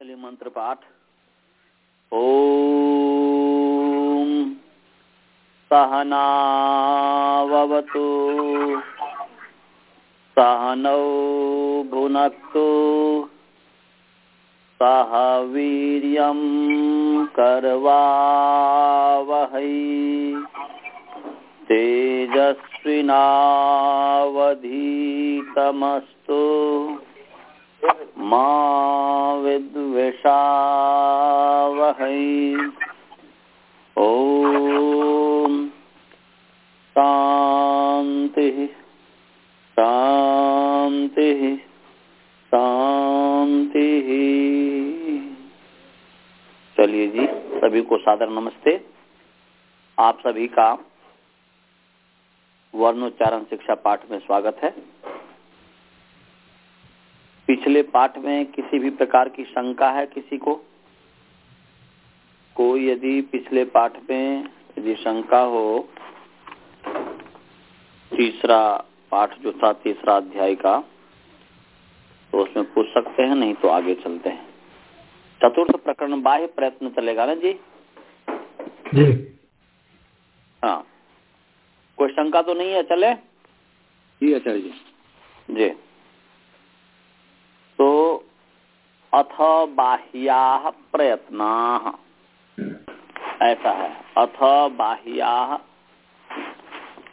चलिए मंत्र पाठ। ओम सहनावतु सहनौ भुनक्तु सह वीर्यं करवावहै। तेजस्विनावधीतमस्तु। मा विद्विषावहै। ॐ शान्तिः शान्तिः शान्तिः। चलिए जी, सभी को सादर नमस्ते। आप सभी का वर्णोच्चारण शिक्षा पाठ में स्वागत है। पिछले पाठ में किसी भी प्रकार की शंका है किसी को? कोई यदि पिछले पाठ में यदि शंका हो तीसरा पाठ जो था तीसरा अध्याय का तो उसमें पूछ सकते हैं नहीं तो आगे चलते हैं। चतुर्थ प्रकरण बाह्य प्रयत्न चलेगा ना जी? जी। हाँ। कोई शंका तो नहीं है? चले? जी आचार्य जी। जी। तो अथ बाह्या प्रयत्ना। ऐसा है। अथ बाह्या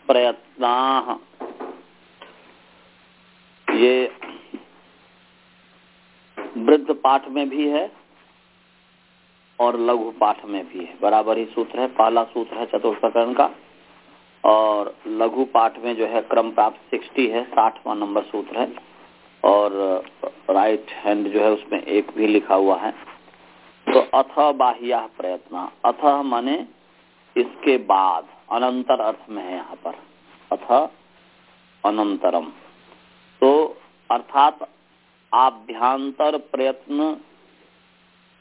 प्रयत्ना। ये वृद्ध पाठ में भी है और लघु पाठ में भी है। बराबर ही सूत्र है, पहला सूत्र है चतुर्थ प्रकरण का और लघु पाठ में जो है क्रम प्राप्त सिक्सटी है, साठवा नंबर सूत्र है। और राइट हैंड जो है उसमें एक भी लिखा हुआ है। तो अथ बाह्या प्रयत्न। अथ माने इसके बाद, अनंतर अर्थ में है यहाँ पर। अथ अनंतरम। तो अर्थात आभ्यांतर प्रयत्न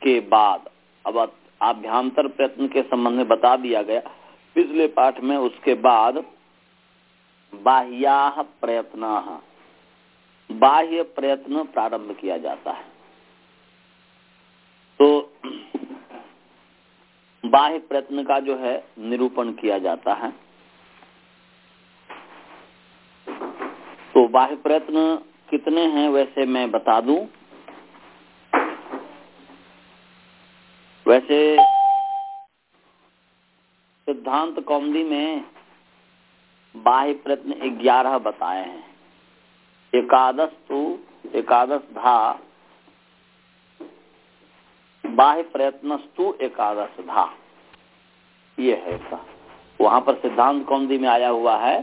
के बाद, अब आभ्यांतर प्रयत्न के संबंध में बता दिया गया। पिछले पाठ में उसके बाद बाह्या प्रयत्न। बाह्य प्रयत्न प्रारंभ किया जाता है। तो बाह्य प्रयत्न का जो है, निरूपण किया जाता है। तो बाह्य प्रयत्न कितने हैं, वैसे मैं बता दूँ। वैसे सिद्धांत कौमदी में बाह्य प्रयत्न ग्यारह बताए हैं। एकादश तु एकादश धा बाह्य प्रयत्नस्तु एकादश धा ये है ऐसा। वहाँ पर सिद्धांत कौमदी में आया हुआ है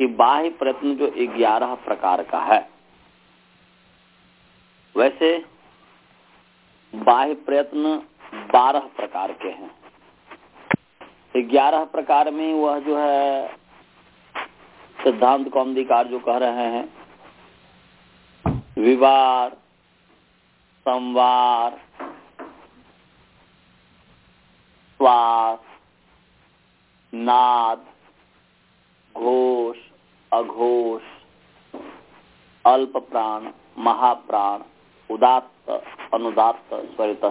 कि बाह्य प्रयत्न जो ग्यारह प्रकार का है। वैसे बाह्य प्रयत्न बारह प्रकार के हैं। ग्यारह प्रकार में वह जो है सिद्धांत कौमदीकार जो कह रहे हैं विवार, संवार श्वास नाद, घोष, अघोष, अल्प प्राण, महाप्राण, उदात्त, अनुदात्त स्वरित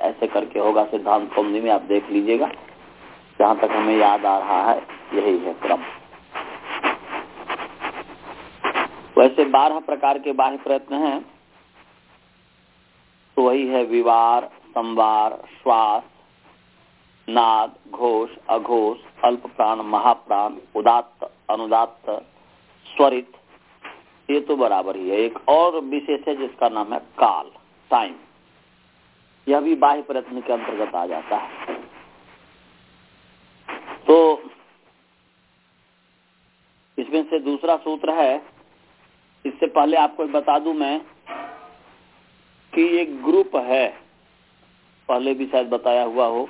ऐसे करके होगा सिद्धांत कौमदी में, आप देख लीजिएगा। जहाँ तक हमें याद आ रहा है, यही है क्रम। वैसे बारह प्रकार के बाह्य प्रयत्न हैं। तो वही है विवार, संवार, श्वास, नाद, घोष, अघोष, अल्प प्राण, महाप्राण, उदात्त, अनुदात्त, स्वरित। ये तो बराबर ही है। एक और विशेष है जिसका नाम है काल टाइम यह भी बाह्य प्रयत्न के अंतर्गत आ जाता है। तो इसमें से दूसरा सूत्र है इससे पहले आपको बता दूँ मैं कि एक ग्रुप है, पहले भी शायद बताया हुआ हो,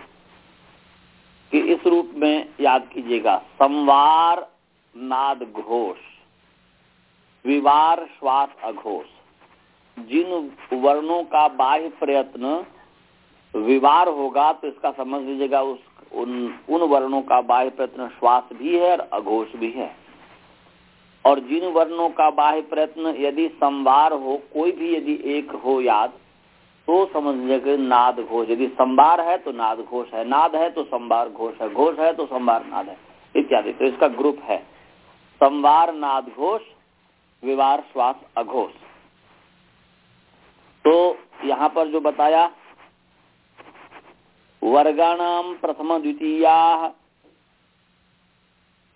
कि इस रूप में याद कीजिएगा, संवार नाद घोष, विवार श्वास अघोष, जिन वर्णों का बाह्य प्रयत्न विवार होगा तो इसका समझ लीजिएगा, उस, उन उन वर्णों का बाह्य प्रयत्न श्वास भी है और अघोष भी है। और जिन वर्णों का बाह्य प्रयत्न यदि संवार हो, कोई भी यदि एक हो याद तो समझ लीजिए नाद घोष। यदि संवार है तो नाद घोष है। नाद है तो संवार घोष है। घोष है तो संवार नाद है। इत्यादि। तो इसका ग्रुप है। संवार, नाद घोष, विवार, श्वास, अघोष। तो यहाँ पर जो बताया वर्गाणाम प्रथम द्वितीया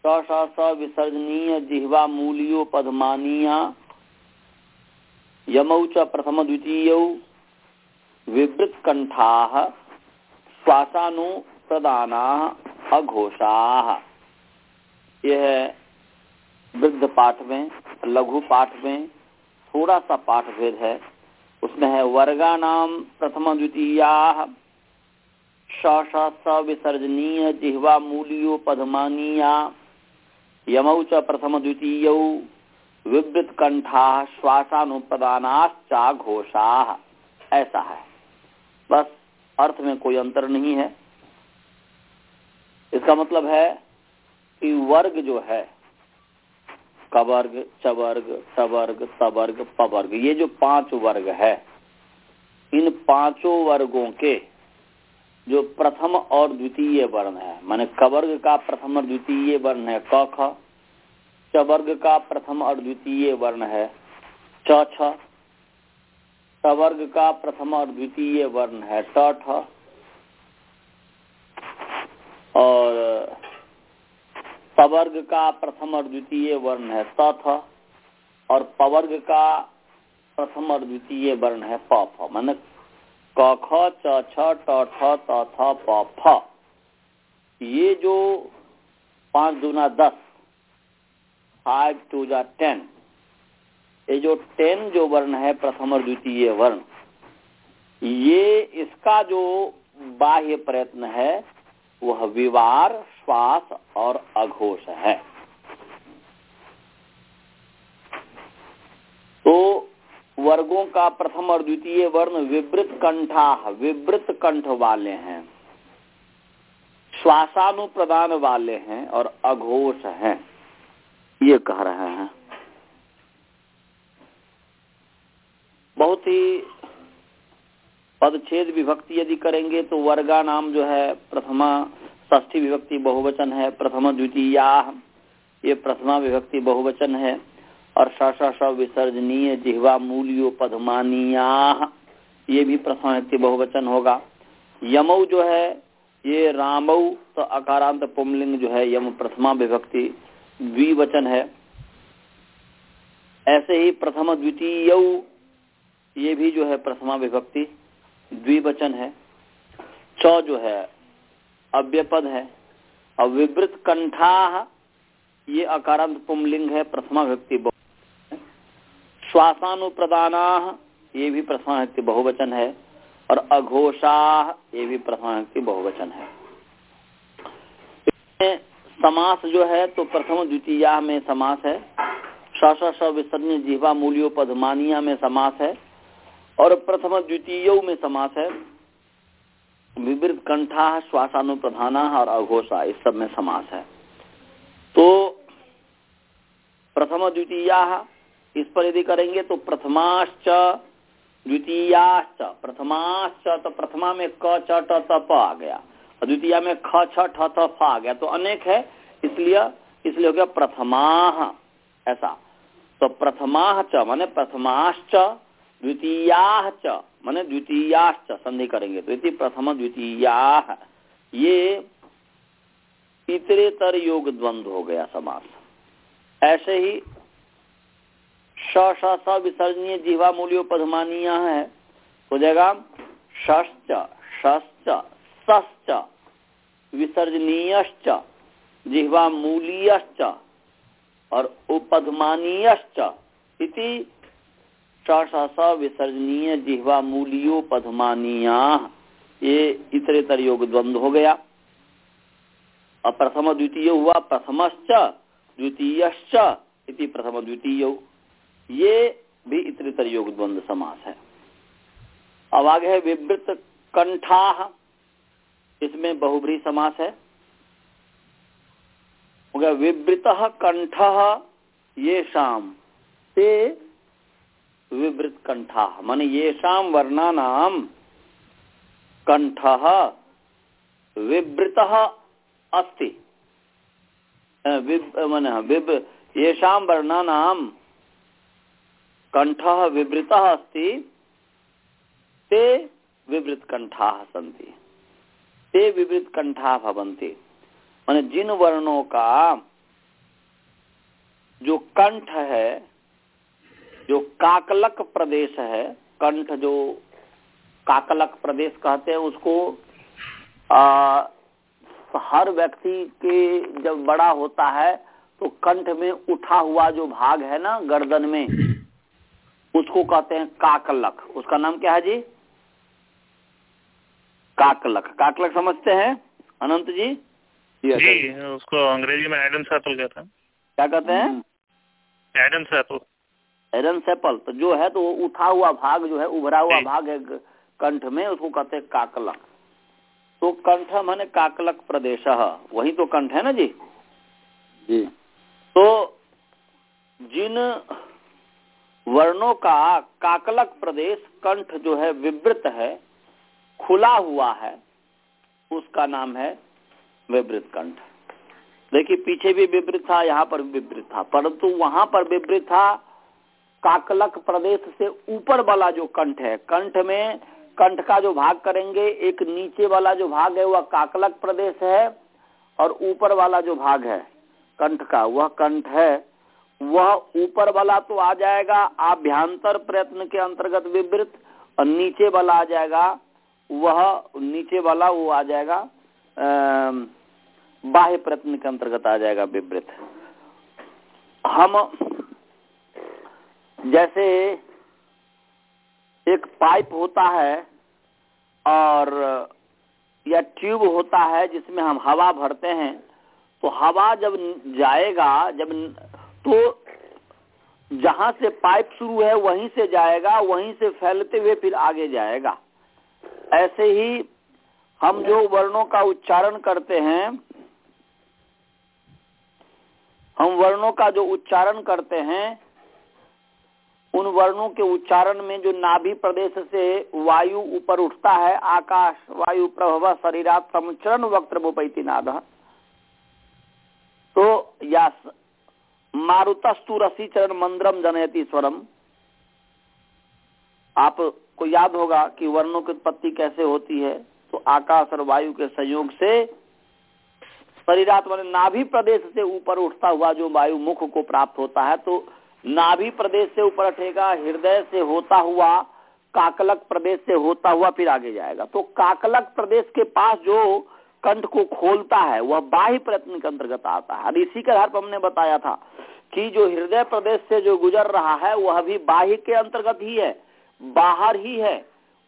स विसर्जनीय जिह्वा मूलियो पदमानीया। यमौ च प्रथम द्वितीय विवृत कंठा श्वासानु प्रदाना अघोषा। यह वृद्ध पाठ में, लघु पाठ में थोड़ा सा पाठ भेद है। उसमें है वर्गा नाम प्रथम द्वितीया स विसर्जनीय जिह्वा मूलियो पदमानीया। यमौ च प्रथम द्वितीय विवृत कंठा श्वासानुप्रदानाश्चा घोषा। ऐसा है। बस, अर्थ में कोई अंतर नहीं है। इसका मतलब है कि वर्ग जो है, कवर्ग, चवर्ग, सवर्ग सवर्ग, पवर्ग, ये जो पाँच वर्ग है, इन पाँचों वर्गों के जो प्रथम और द्वितीय वर्ण है। माने कवर्ग का प्रथम और द्वितीय वर्ण है। क, ख। चवर्ग का प्रथम और द्वितीय वर्ण है। च, छ। सवर्ग का प्रथम और द्वितीय वर्ण है। ट और सवर्ग का प्रथम और द्वितीय वर्ण है। त और पवर्ग का प्रथम और द्वितीय वर्ण है। प, फ। मान क ख च छ ट ठ त थ प फ। ये जो पाँच दूना दस फाइव टू जा टेन ये जो टेन जो वर्ण है, प्रथम और द्वितीय वर्ण, ये इसका जो बाह्य प्रयत्न है, वह विवार, श्वास और अघोष है तो वर्गों का प्रथम और द्वितीय वर्ण विवृत कंठा, विवृत कंठ वाले हैं। श्वासानुप्रदान वाले हैं और अघोष हैं। ये कह रहे हैं। बहुत ही पदछेद विभक्ति यदि करेंगे तो वर्गा नाम जो है, प्रथमा ष्ठी विभक्ति बहुवचन है, प्रथम द्वितीया, ये प्रथमा विभक्ति बहुवचन है। और श विसर्जनीय जिहवा मूल्यो पदमानिया। ये भी विभक्ति बहुवचन होगा। यमऊ जो है, ये रामऊ तो अकारांत पुमलिंग जो है, यम प्रथमा विभक्ति द्विवचन है। ऐसे ही प्रथम द्वितीय, ये भी जो है प्रथमा विभक्ति द्विवचन है। च जो है, अव्यपद है। और विवृत कंठा ये अकारांत पुमलिंग है, प्रथमा विभक्ति श्वासानुप्रदाना, ये भी प्रथमा विभक्ति बहुवचन है, और अघोषा, ये भी प्रथमा विभक्ति बहुवचन है। समास जो है तो प्रथम द्वितीया में समास है स विसर्जन जीवा मूल्यो पदमानिया में समास है, और प्रथम द्वितीय में समास है विवृत कंठा श्वासानुप्रधाना और अघोषा, इस सब में समास है। तो प्रथम द्वितीया इस पर यदि करेंगे तो प्रथमाश्च, द्वितीयाश्च, प्रथमाश्च तो प्रथमा में क, च, ट प आ गया। द्वितीय में ख, छ, ठ, त, फ आ गया। तो अनेक है, इसलिए इसलिए हो गया प्रथमा, ऐसा। तो प्रथमा च माने प्रथमाश्च द्वितीया च माने द्वितीयाश्च, संधि करेंगे तो। इति प्रथम द्वितीया। ये इतरेतर योग द्वंद्व हो गया समास। ऐसे ही स विसर्जनीय जीवा मूल्यो पदमानीय है। हो जाएगा ष्च ष्च सश्च विसर्जनीयश्च जिह्वा मूलीयश्च और उपधमानीयश्च। इति स विसर्जनीय जिह्वा मूलियो पधमानिया ये इतरेतर योग द्वंद्व हो गया। और प्रथम द्वितीय हुआ, प्रथमश्च, द्वितीयश्च इति प्रथम द्वितीय ये भी इतरेतर योग द्वंद्व समास है। अब आगे है विवृत कंठा। इसमें बहुब्री समास है। विवृत कंठ ये शाम। ते विवृत कंठा। मान ये शाम वर्णा नाम कंठ विवृत अस्ति। मन येषां वर्णानां कण्ठः विवृतः अस्ति। ते विवृतकण्ठाः सन्ति। ते विवृतकण्ठाः भवन्ति। मान जिन वर्णों का जो कंठ है जो काकलक प्रदेश है कंठ जो काकलक प्रदेश कहते हैं उसको आ, हर व्यक्ति के जब बड़ा होता है तो कंठ में उठा हुआ जो भाग है ना गर्दन में उसको कहते हैं काकलक। उसका नाम क्या है जी? काकलक। काकलक समझते हैं? अनंत जी? जी उसको अंग्रेज़ी में एडन सैपल कहते हैं। क्या कहते हैं? एडन सैपल। एडन सैपल। तो जो है तो उठा हुआ भाग जो है उभरा हुआ भाग है कंठ में उसको कहते हैं काकलक। तो कंठ माने काकलक प्रदेश। वही तो कंठ है ना जी? जी। तो जिन वर्णों का काकलक प्रदेश कंठ जो है विवृत है, खुला हुआ है, उसका नाम है विवृत कंठ। देखिए, पीछे भी विवृत था, यहाँ पर विवृत था, परंतु वहाँ पर विवृत था काकलक प्रदेश से ऊपर वाला जो कंठ है। कंठ में, कंठ का जो भाग करेंगे, एक नीचे वाला जो भाग है, वह काकलक प्रदेश है, और ऊपर वाला जो भाग है, कंठ का, वह कंठ है वह ऊपर वाला तो आ जाएगा, आभ्यंतर प्रयत्न के अंतर्गत विवृत, और नीचे वाला आ जाएगा, वह नीचे वाला वो आ जाएगा बाह्य प्रयत्न के अंतर्गत आ जाएगा विवृत। हम जैसे एक पाइप होता है, और, या ट्यूब होता है, जिसमें हम हवा भरते हैं तो हवा जब जाएगा, जब तो जहाँ से पाइप शुरू है, वहीं से जाएगा, वहीं से फैलते हुए फिर आगे जाएगा। ऐसे ही हम जो वर्णों का उच्चारण करते हैं, हम वर्णों का जो उच्चारण करते हैं, उन वर्णों के उच्चारण में जो नाभि प्रदेश से वायु ऊपर उठता है, आकाश, वायु प्रभव शरीरात समुचरण वक्त्र बोपैती नाद तो या मारुतस्तु रसी चरण मंद्रम जनयती स्वरम। आपको याद होगा कि वर्णों की उत्पत्ति कैसे होती है? तो आकाश और वायु के संयोग से शरीरात्मा नाभि प्रदेश से ऊपर उठता हुआ जो वायु मुख को प्राप्त होता है तो नाभि प्रदेश से ऊपर उठेगा, हृदय से होता हुआ, काकलक प्रदेश से होता हुआ फिर आगे जाएगा। तो काकलक प्रदेश के पास जो कंठ को खोलता है, वह बाह्य प्रयत्न के अंतर्गत आता है। इसी के आधार पर हमने बताया था कि जो हृदय प्रदेश से जो गुजर रहा है, वह भी बाह्य के अंतर्गत ही है, बाहर ही है।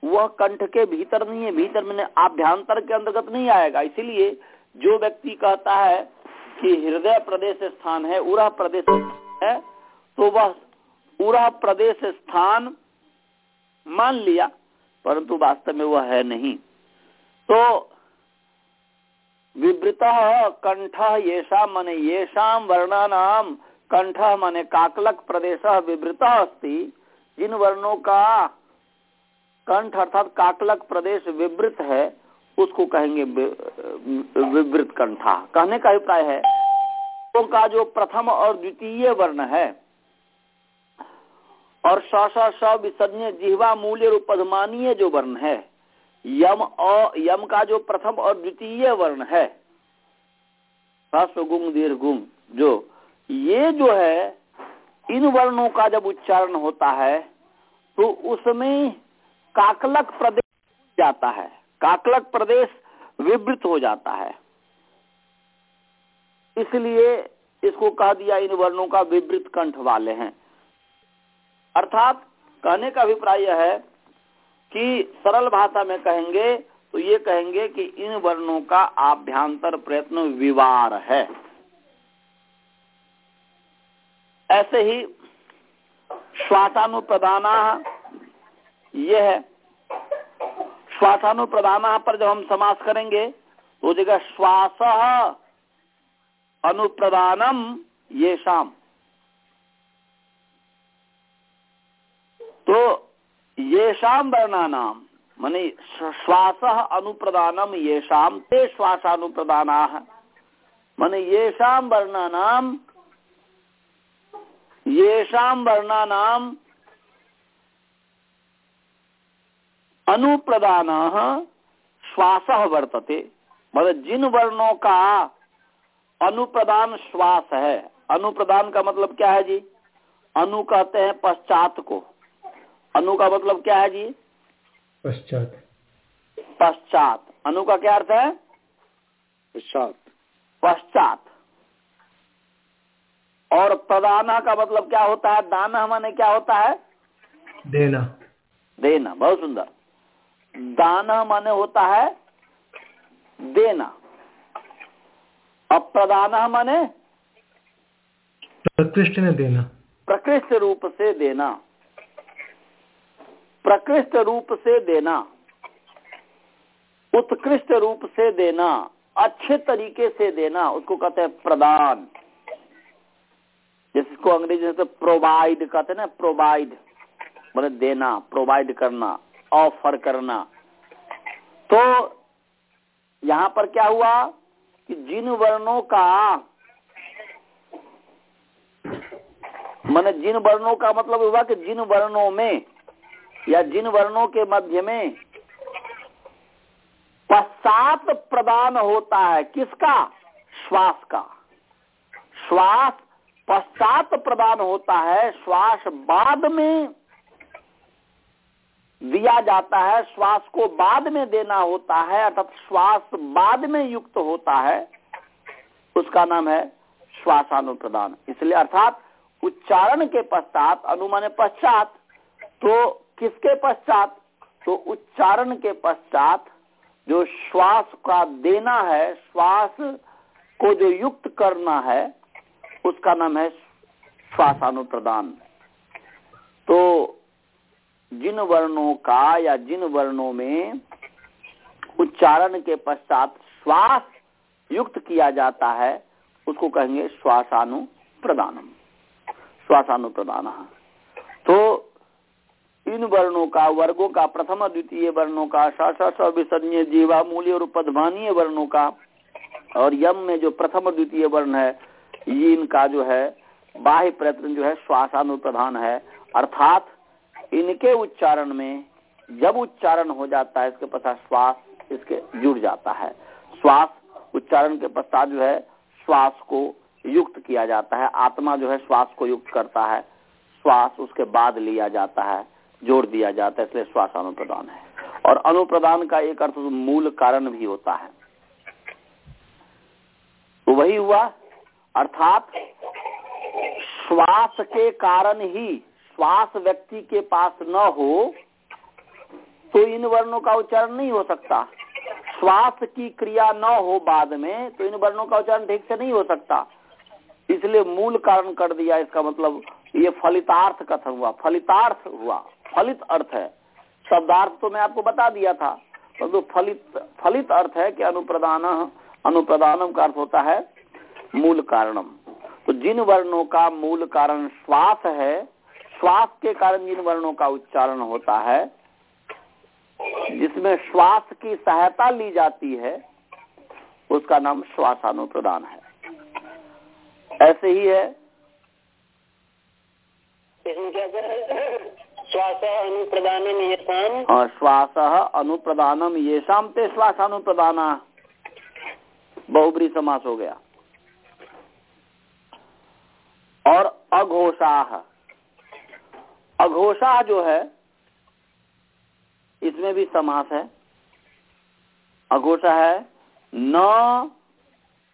वह कंठ के भीतर नहीं है, भीतर में आभ्यंतर के अंतर्गत नहीं आएगा। इसीलिए जो व्यक्ति कहता है कि हृदय प्रदेश स्थान है उरा प्रदेश है तो वह पूरा प्रदेश स्थान मान लिया, परंतु वास्तव में वह है नहीं। तो विवृत कंठ येषा मन येषा वर्णानाम कंठ माने काकलक प्रदेश विवृत अस्ति। जिन वर्णों का कंठ अर्थात काकलक प्रदेश विवृत है, उसको कहेंगे विवृत कंठा। कहने का अभिप्राय है तो का जो प्रथम और द्वितीय वर्ण है, और स स विसर्जनीय जिहवा मूल्य रूपधमानीय जो वर्ण है, यम और यम का जो प्रथम और द्वितीय वर्ण है गुंग दीर्घ गुंग जो ये जो है, इन वर्णों का जब उच्चारण होता है तो उसमें काकलक प्रदेश जाता है। काकलक प्रदेश विवृत हो जाता है। इसलिए इसको कह दिया इन वर्णों का विवृत कंठ वाले हैं। अर्थात कहने का अभिप्राय यह है कि सरल भाषा में कहेंगे तो ये कहेंगे कि इन वर्णों का आभ्यंतर प्रयत्न विवार है। ऐसे ही श्वासानुप्रदान ये है श्वासानुप्रदान पर जब हम समास करेंगे तो जगह श्वास अनुप्रदानम ये शाम। तो ये शाम वर्णा नाम, माने श्वास अनुप्रदानम ये शाम, ते श्वासानुप्रदाना माने ये शाम वर्णा नाम ये शाम वर्णा नाम अनुप्रदान श्वास वर्तते। मतलब जिन वर्णों का अनुप्रदान श्वास है अनुप्रदान का मतलब क्या है जी? अनु कहते हैं पश्चात को। अनु का मतलब क्या है जी? पश्चात। पश्चात। अनु का क्या अर्थ है? पश्चात। पश्चात। और प्रदान का मतलब क्या होता है? दान माने क्या होता है? देना। देना बहुत सुंदर। दान माने होता है देना। अप्रदान माने प्रकृष्ट ने देना। प्रकृष्ट रूप से देना। प्रकृष्ट रूप से देना। उत्कृष्ट रूप से देना। अच्छे तरीके से देना उसको कहते हैं प्रदान। जिसको अंग्रेज़ी से प्रोवाइड कहते हैं ना प्रोवाइड मतलब देना प्रोवाइड करना ऑफ़र करना। तो यहाँ पर क्या हुआ कि जिन वर्णों का, मैंने जिन वर्णों का मतलब हुआ कि जिन वर्णों में या जिन वर्णों के मध्य में पश्चात प्रदान होता है किसका? श्वास का। श्वास पश्चात प्रदान होता है, श्वास बाद में दिया जाता है, श्वास को बाद में देना होता है, अर्थात श्वास बाद में युक्त होता है, उसका नाम है श्वासानुप्रदान। इसलिए अर्थात उच्चारण के पश्चात, अनुमान पश्चात तो किसके पश्चात? तो उच्चारण के पश्चात जो श्वास का देना है, श्वास को जो युक्त करना है उसका नाम है श्वासानुप्रदान। तो जिन वर्णों का या जिन वर्णों में उच्चारण के पश्चात श्वास युक्त किया जाता है, उसको कहेंगे श्वासानु प्रदानम श्वासानु प्रदान तो इन वर्णों का, वर्गों का, प्रथम, द्वितीय वर्णों का विसन्य जीवा, मूल्य और उपध्मानीय वर्णों का, और यम में जो प्रथम, द्वितीय वर्ण है ये इनका जो है, बाह्य प्रयत्न जो है श्वासानुप्रधान है। अर्थात इनके उच्चारण में जब उच्चारण हो जाता है, इसके पश्चात श्वास इसके जुड़ जाता है। श्वास उच्चारण के पश्चात जो है, श्वास को युक्त किया जाता है। आत्मा जो है, श्वास को युक्त करता है। श्वास उसके बाद लिया जाता है, जोड़ दिया जाता है, इसलिए श्वास अनुप्रदान है। और अनुप्रदान का एक अर्थ, मूल कारण भी होता है। तो वही हुआ अर्थात श्वास के कारण ही श्वास व्यक्ति के पास न हो तो इन वर्णों का उच्चारण नहीं हो सकता। श्वास की क्रिया न हो बाद में तो इन वर्णों का उच्चारण ठीक से नहीं हो सकता। इसलिए मूल कारण कर दिया इसका मतलब ये फलितार्थ कथन हुआ, फलितार्थ हुआ, फलित अर्थ है। शब्दार्थ तो मैं आपको बता दिया था, परंतु तो फलित फलित अर्थ है कि अनुप्रदान अनुप्रदानम का अर्थ होता है मूल कारणम। तो जिन वर्णों का मूल कारण श्वास है श्वास के कारण जिन वर्णों का उच्चारण होता है जिसमें श्वास की सहायता ली जाती है उसका नाम श्वासानुप्रदान है। ऐसे ही है। श्वास अनुप्रदानम ये और श्वास अनुप्रदानम ये शाम ते श्वास अनुप्रदाना बहुबरी समास हो गया। और अघोषाह अघोषा जो है, इसमें भी समास है। अघोषा है, न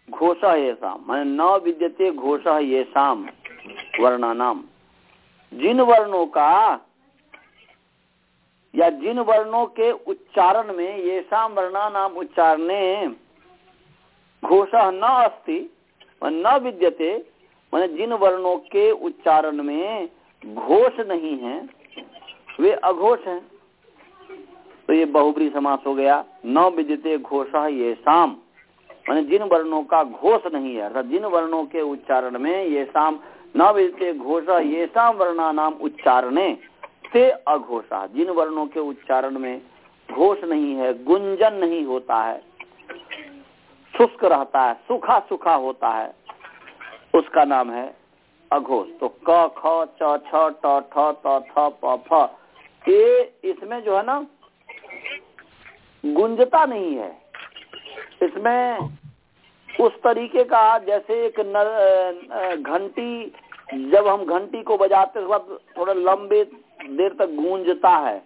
घोष ये शाम मैंने न विद्यते घोष ये शाम वर्णानाम। जिन वर्णों का, या जिन वर्णों के उच्चारण में ये शाम वर्णानाम उच्चारणे, घोष न अस्ति, न विद्यते मैंने जिन वर्णों के उच्चारण में घोष नहीं है, वे अघोष हैं। तो ये बहुबरी समास हो गया। न विद्यते घोष ये शाम मैंने जिन वर्णों का घोष नहीं है, अर्थात जिन वर्णों के उच्चारण में ये शाम न विद्यते घोष ये शाम वर्णा नाम उच्चारणे से अघोषा। जिन वर्णों के उच्चारण में घोष नहीं है, गुंजन नहीं होता है, शुष्क रहता है सूखा सूखा होता है उसका नाम है अघोष। तो क, ख, च, छ, ट, ठ, त, थ, प, फ। ये इसमें जो है ना, गुंजता नहीं है। इसमें उस तरीके का जैसे एक घंटी, जब हम घंटी को बजाते वक्त थोड़ा लंबे देर तक गूंजता है,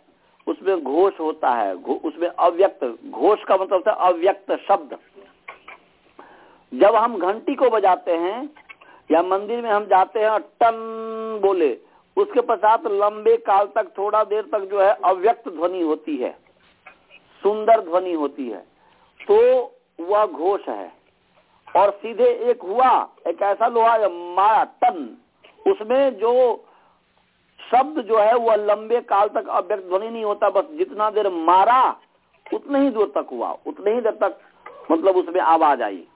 उसमें घोष होता है उसमें अव्यक्त, घोष का मतलब होता है अव्यक्त शब्द। जब हम घंटी को बजाते हैं या मंदिर में हम जाते हैं टन बोले, उसके पश्चात लंबे काल तक, थोड़ा देर तक जो है अव्यक्त ध्वनि होती है, सुंदर ध्वनि होती है। तो वह घोष है। और सीधे एक हुआ, एक ऐसा लोहा मारा टन। उसमें जो शब्द जो है, वह लंबे काल तक अव्यक्त ध्वनि नहीं होता, बस जितना देर मारा, उतने ही दूर तक हुआ, उतने ही देर तक मतलब उसमें आवाज़ आई।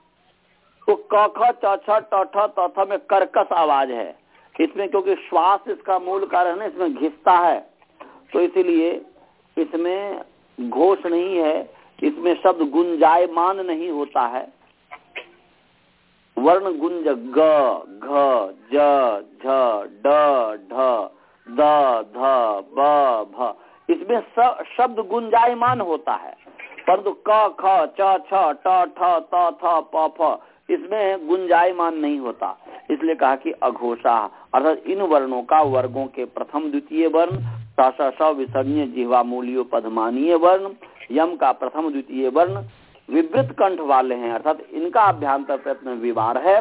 तो क, ख, च, छ, ट, ठ, त, थ में कर्कश आवाज़ है। इसमें क्योंकि श्वास इसका मूल कारण है, इसमें घिसता है। तो इसीलिए इसमें घोष नहीं है, इसमें शब्द गुंजायमान नहीं होता है। वर्ण गुंज ग, घ, ज, झ, ड, ढ, द, ध, ब, भ। इसमें शब्द गुंजायमान होता है। परंतु क, ख, च, छ, ट, ठ, त, थ, प, फ। इसमें गुंजायमान नहीं होता। इसलिए कहा कि अघोषा, अर्थात इन वर्णों का वर्गों के प्रथम द्वितीय वर्ण स विसर्जनीय जिहवा मूल्यो पदमानीय वर्ण, यम का प्रथम द्वितीय वर्ण, विवृत कंठ वाले हैं, अर्थात इनका अभ्यांतर प्रयत्न विवार है,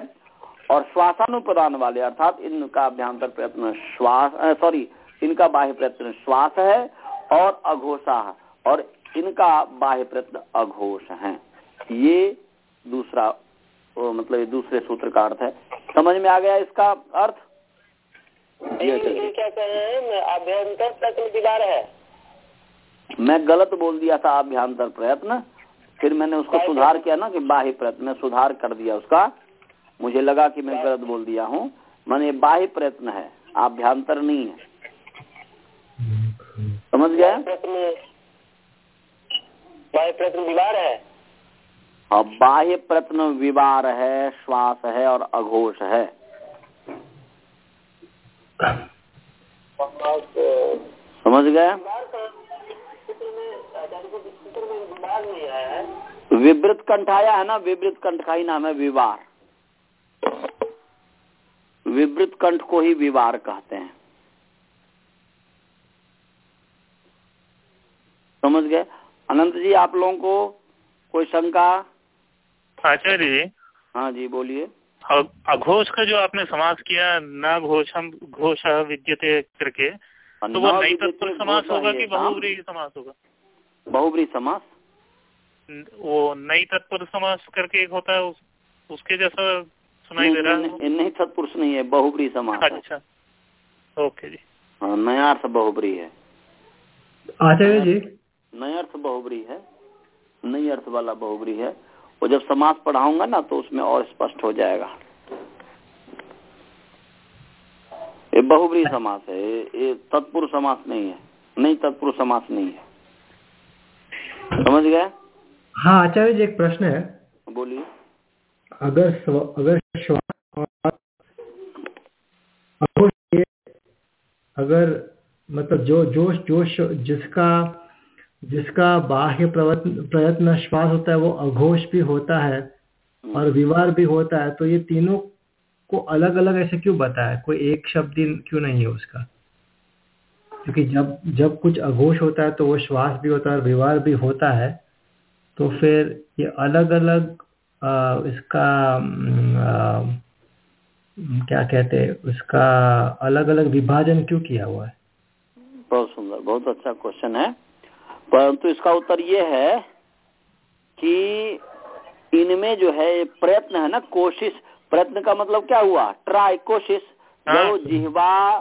और श्वासानुप्रदान वाले, अर्थात इनका अभ्यांतर प्रयत्न श्वास सॉरी इनका बाह्य प्रयत्न श्वास है, और अघोषा, और इनका बाह्य प्रयत्न अघोष है। ये दूसरा मतलब ये दूसरे सूत्र का अर्थ है समझ में आ गया इसका अर्थ? ये क्या कह रहे हैं? अभ्यंतर प्रयत्न विवार है। मैं गलत बोल दिया था अभ्यंतर प्रयत्न फिर मैंने उसको सुधार किया ना कि बाह्य प्रयत्न में सुधार कर दिया उसका। मुझे लगा कि मैं गलत बोल दिया हूँ। मैंने बाह्य प्रयत्न है आभ्यंतर नहीं है। समझ गया? बाह्य प्रयत्न विवार है। और बाह्य प्रत्न विवार है, श्वास है और अघोष है। समझ गए? विवृत कंठ आया है ना? विवृत कंठ का ही नाम है विवार। विवृत कंठ को ही विवार कहते हैं। समझ गए? अनंत जी, आप लोगों को कोई शंका? आचार्य जी। हाँ जी बोलिए। अघोष का जो आपने समास किया न घोषम घोष विद्यते करके तो वो नई तत्पुरुष समास होगा कि बहुब्री समास होगा? बहुब्री समास? वो नई तत्पुरुष समास करके एक होता है उस, उसके जैसा सुनाई दे रहा है? नहीं तत्पुरुष नहीं है बहुब्री समास अच्छा। ओके जी। हाँ नया अर्थ बहुब्री है। आचार्य जी। नया अर्थ बहुब्री है नई अर्थ वाला बहुब्री है। वो जब समास पढ़ाऊँगा ना तो उसमें और स्पष्ट हो जाएगा। ये बहुब्री समास है ये तत्पुरुष समास नहीं है। नहीं तत्पुरुष समास नहीं है। समझ गए? हाँ आचार्य जी एक प्रश्न है। बोलिए। अगर स्व, अगर श्वास अगर मतलब जो जोश जोश जिसका जिसका बाह्य प्रयत्न श्वास होता है वो अघोष भी होता है और विवार भी होता है। तो ये तीनों को अलग अलग ऐसे क्यों बताया? कोई एक शब्द क्यों नहीं है उसका? क्योंकि जब जब कुछ अघोष होता है तो वो श्वास भी होता है और विवार भी होता है। तो फिर ये अलग अलग आ, इसका आ, क्या कहते हैं उसका अलग अलग विभाजन क्यों किया हुआ है? बहुत सुंदर बहुत अच्छा क्वेश्चन है। परंतु इसका उत्तर ये है कि इनमें जो है प्रयत्न है ना कोशिश प्रयत्न का मतलब क्या हुआ? ट्राई कोशिश। जब जिहवा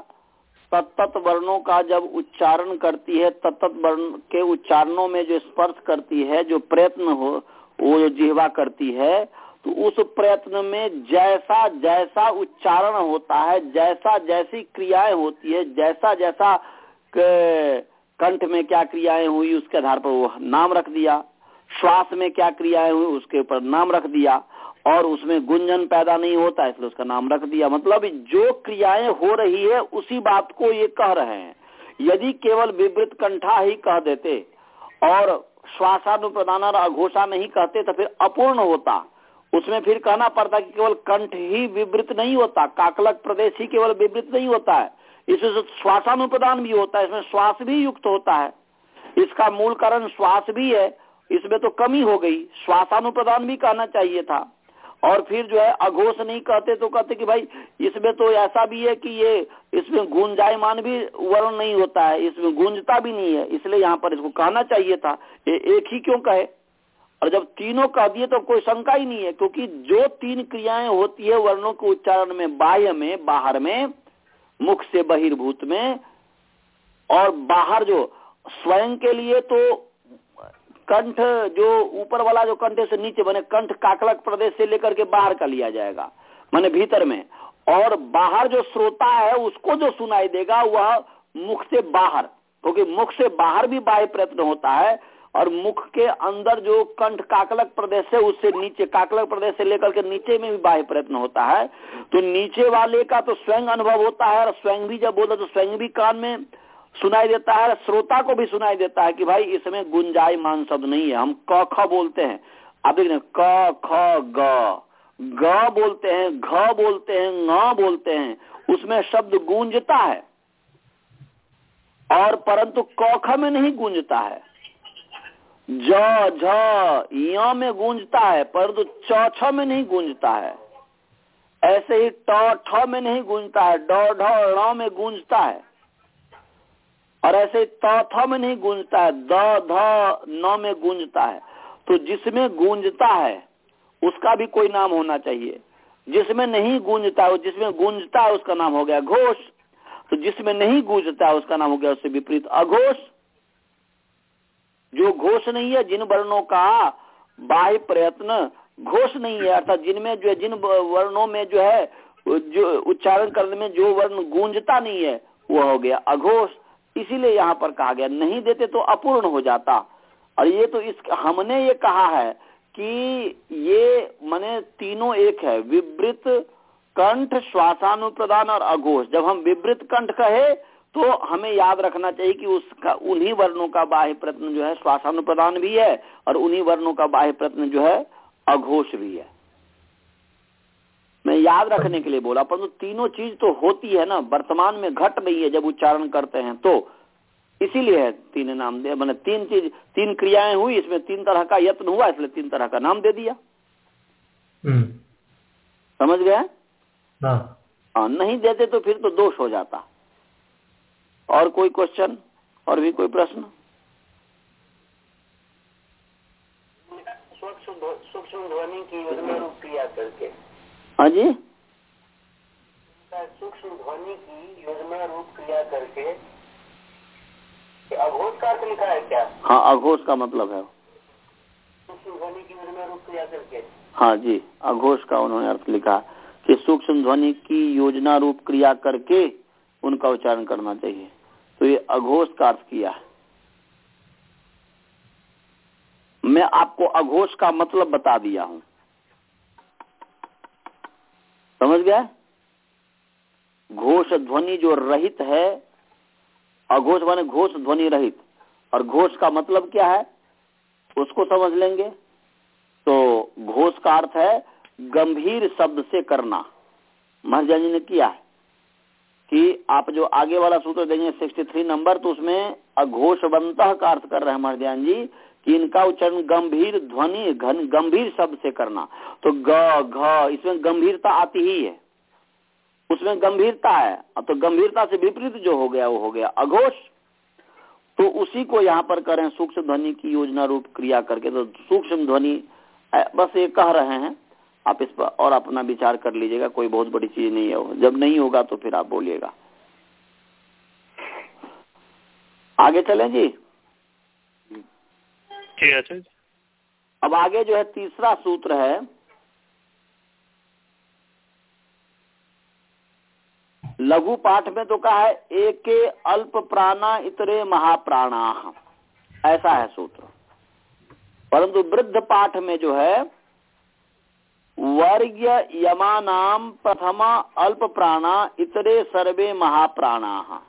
तत्त वर्णों का जब उच्चारण करती है तत्त वर्ण के उच्चारणों में जो स्पर्श करती है जो प्रयत्न हो वो जो जिहवा करती है तो उस प्रयत्न में जैसा जैसा उच्चारण होता है जैसा जैसी क्रियाएँ होती है जैसा जैसा कंठ में क्या क्रियाएँ हुई उसके आधार पर वो नाम रख दिया, श्वास में क्या क्रियाएँ हुई उसके ऊपर नाम रख दिया, और उसमें गुंजन पैदा नहीं होता, इसलिए उसका नाम रख दिया। मतलब जो क्रियाएँ हो रही है, उसी बात को ये कह रहे हैं। यदि केवल विवृत कंठा ही कह देते और श्वासानुप्रदान और अघोषा नहीं कहते तो फिर अपूर्ण होता। उसमें फिर कहना पड़ता कि केवल कंठ ही विवृत नहीं होता, काकलक प्रदेश ही केवल विवृत नहीं होता है। इसमें श्वासानुप्रदान भी होता है, इसमें श्वास भी युक्त होता है। इसका मूल कारण श्वास भी है, इसमें तो कमी हो गई। श्वासानुप्रदान भी कहना चाहिए था। और फिर जो है, अघोष नहीं कहते तो कहते कि भाई, इसमें तो ऐसा भी है कि ये, इसमें गुंजायमान भी वर्ण नहीं होता है, इसमें गुंजता भी नहीं है। इसलिए यहाँ पर इसको कहना चाहिए था। ये एक ही क्यों कहे? और जब तीनों कह दिए तो कोई शंका ही नहीं है, क्योंकि जो तीन क्रियाएँ होती है वर्णों के उच्चारण में, बाह्य में, बाहर में मुख से बहिर्भूत में, और बाहर जो स्वयं के लिए तो कंठ जो ऊपर वाला जो कंठ से नीचे बने कंठ काकलक प्रदेश से लेकर के बाहर का लिया जाएगा, माने भीतर में। और बाहर जो श्रोता है, उसको जो सुनाई देगा, वह मुख से बाहर, क्योंकि मुख से बाहर भी बाह्य प्रयत्न होता है और मुख के अंदर जो कंठ काकलक प्रदेश है, उससे नीचे, काकलक प्रदेश से लेकर के नीचे में भी बाह्य प्रयत्न होता है। तो नीचे वाले का तो स्वयं अनुभव होता है और स्वयं भी जब बोलता तो स्वयं भी कान में सुनाई देता है श्रोता को भी सुनाई देता है कि भाई, इसमें गुंजाई मान शब्द नहीं है। हम क, ख बोलते हैं। आप देख क, ख, ग। ग बोलते हैं, घ बोलते हैं, ङ बोलते हैं। उसमें शब्द गूंजता है। और परंतु क, ख में नहीं गूंजता है। ज झ में गूंजता है परंतु च, छ में नहीं गूंजता है। ऐसे ही ट, ठ में नहीं गूंजता है, ड, ढ में गूंजता है। और ऐसे ही त, थ में नहीं गूंजता है, द, ध, न में गूंजता है। तो जिसमें गूंजता है, उसका भी कोई नाम होना चाहिए। जिसमें नहीं गूंजता है, जिसमें गूंजता है, उसका नाम हो गया घोष। तो जिसमें नहीं गूंजता है, उसका नाम हो गया उससे विपरीत अघोष। जो घोष नहीं है जिन वर्णों का बाह्य प्रयत्न, घोष नहीं है, अर्थात जिनमें जो है, जिन वर्णों में जो है, जो उच्चारण करने में जो वर्ण गूंजता नहीं है, वो हो गया अघोष। इसीलिए यहाँ पर कहा गया, नहीं देते तो अपूर्ण हो जाता। और ये तो इस, हमने ये कहा है कि ये मने तीनों एक है, विवृत कंठ, श्वासानुप्रदान और अघोष। जब हम विवृत कंठ कहे तो हमें याद रखना चाहिए कि उसका उन्हीं वर्णों का बाह्य प्रत्न जो है श्वासानुप्रदान भी है और उन्हीं वर्णों का बाह्य प्रत्न जो है अघोष भी है मैं याद रखने के लिए बोला परंतु तो तीनों चीज़ तो होती है ना वर्तमान में घट रही है जब उच्चारण करते हैं तो इसीलिए है तीन नाम दे मैंने तीन चीज़ तीन क्रियाएँ हुई इसमें तीन तरह का यत्न हुआ इसलिए तीन तरह का नाम दे दिया हम्म। समझ गए हाँ।, हाँ नहीं देते तो फिर तो दोष हो जाता और कोई क्वेश्चन और भी कोई प्रश्न? सूक्ष्म ध्वनि की क्रिया करके हाँ जी। सूक्ष्म ध्वनि की योजना रूप क्रिया करके अघोष का अर्थ लिखा है क्या हाँ अघोष का मतलब है। सूक्ष्म ध्वनि की योजना रूप क्रिया करके हाँ जी, अघोष का उन्होंने अर्थ लिखा कि सूक्ष्म ध्वनि की योजना रूप क्रिया करके उनका उच्चारण करना चाहिए। तो ये अघोष का अर्थ किया है। मैं आपको अघोष का मतलब बता दिया हूँ। समझ गया? घोष ध्वनि जो रहित है, अघोष माने घोष ध्वनि रहित। और घोष का मतलब क्या है, उसको समझ लेंगे। तो घोष का अर्थ है गंभीर शब्द से करना। महाराजा जी ने किया है। कि आप जो आगे वाला सूत्र देंगे 63 नंबर तो उसमें अघोषवंत का अर्थ कर रहे हैं महाराज जी, कि इनका उच्चारण गंभीर ध्वनि, घन गंभीर शब्द से करना। तो ग, घ, इसमें गंभीरता आती ही है। उसमें गंभीरता है। तो गंभीरता से विपरीत जो हो गया, वो हो गया अघोष। तो उसी को यहाँ पर करें, सूक्ष्म ध्वनि की योजना रूप क्रिया करके तो सूक्ष्म ध्वनि बस ये कह रहे हैं आप इस पर और अपना विचार कर लीजिएगा कोई बहुत बड़ी चीज़ नहीं है जब नहीं होगा तो फिर आप बोलिएगा। आगे चलें जी। ठीक है अब आगे जो है तीसरा सूत्र है। लघु पाठ में तो कहा है एक अल्प प्राणा इतरे महाप्राणा। ऐसा है सूत्र। परंतु वृद्ध पाठ में जो है वर्ग यमानाम प्रथमा अल्प प्राणा इतरे सर्वे महाप्राणा।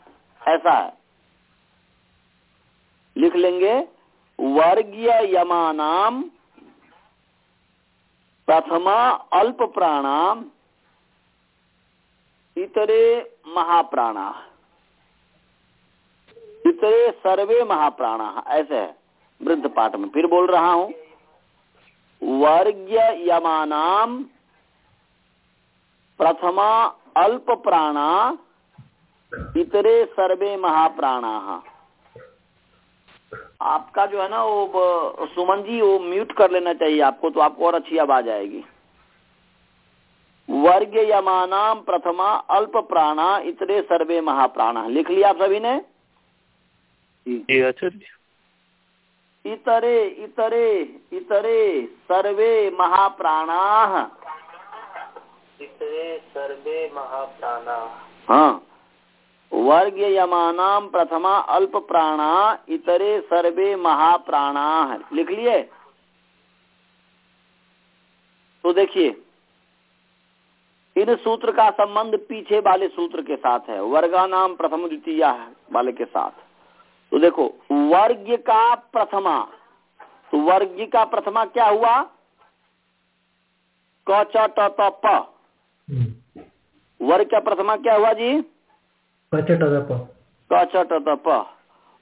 ऐसा है। लिख लेंगे, वर्गीय यमानाम प्रथमा अल्प प्राणाम इतरे महाप्राणा। इतरे सर्वे महाप्राणा, ऐसे है। वृद्ध पाठ में फिर बोल रहा हूँ। वर्ग्य यमानाम प्रथमा अल्प प्राणा, इतरे सर्वे महाप्राणा। आपका जो है ना, वो सुमन जी, वो म्यूट कर लेना चाहिए आपको तो आपको और अच्छी आवाज़ आएगी। वर्ग यमानाम प्रथमा अल्प प्राणा, इतरे सर्वे महाप्राणा। लिख लिया आप सभी ने? इतरे इतरे इतरे सर्वे महाप्राणा। इतरे सर्वे महाप्राणा। हाँ वर्ग यमानाम प्रथमा अल्प प्राणा इतरे सर्वे महाप्राणा। लिख लिए? तो देखिए इन सूत्र का संबंध पीछे वाले सूत्र के साथ है वर्गा नाम प्रथम द्वितीय वाले के साथ। तो देखो वर्ग का प्रथमा तो वर्ग का प्रथमा क्या हुआ? क च ट त प। वर्ग का प्रथमा क्या हुआ जी? क च ट त प। क च ट त प।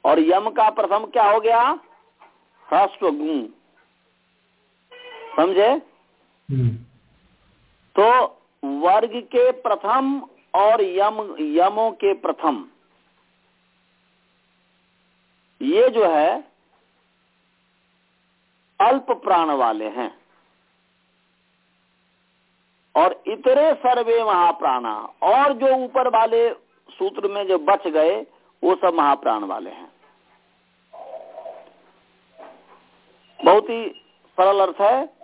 और यम का प्रथम क्या हो गया? ह्रस्व गुण समझे तो वर्ग के प्रथम और यम यमों के प्रथम। ये जो है, अल्प प्राण वाले हैं। और इतरे सर्वे महाप्राणा, और जो ऊपर वाले सूत्र में जो बच गए, वो सब महाप्राण वाले हैं। बहुत ही सरल अर्थ है।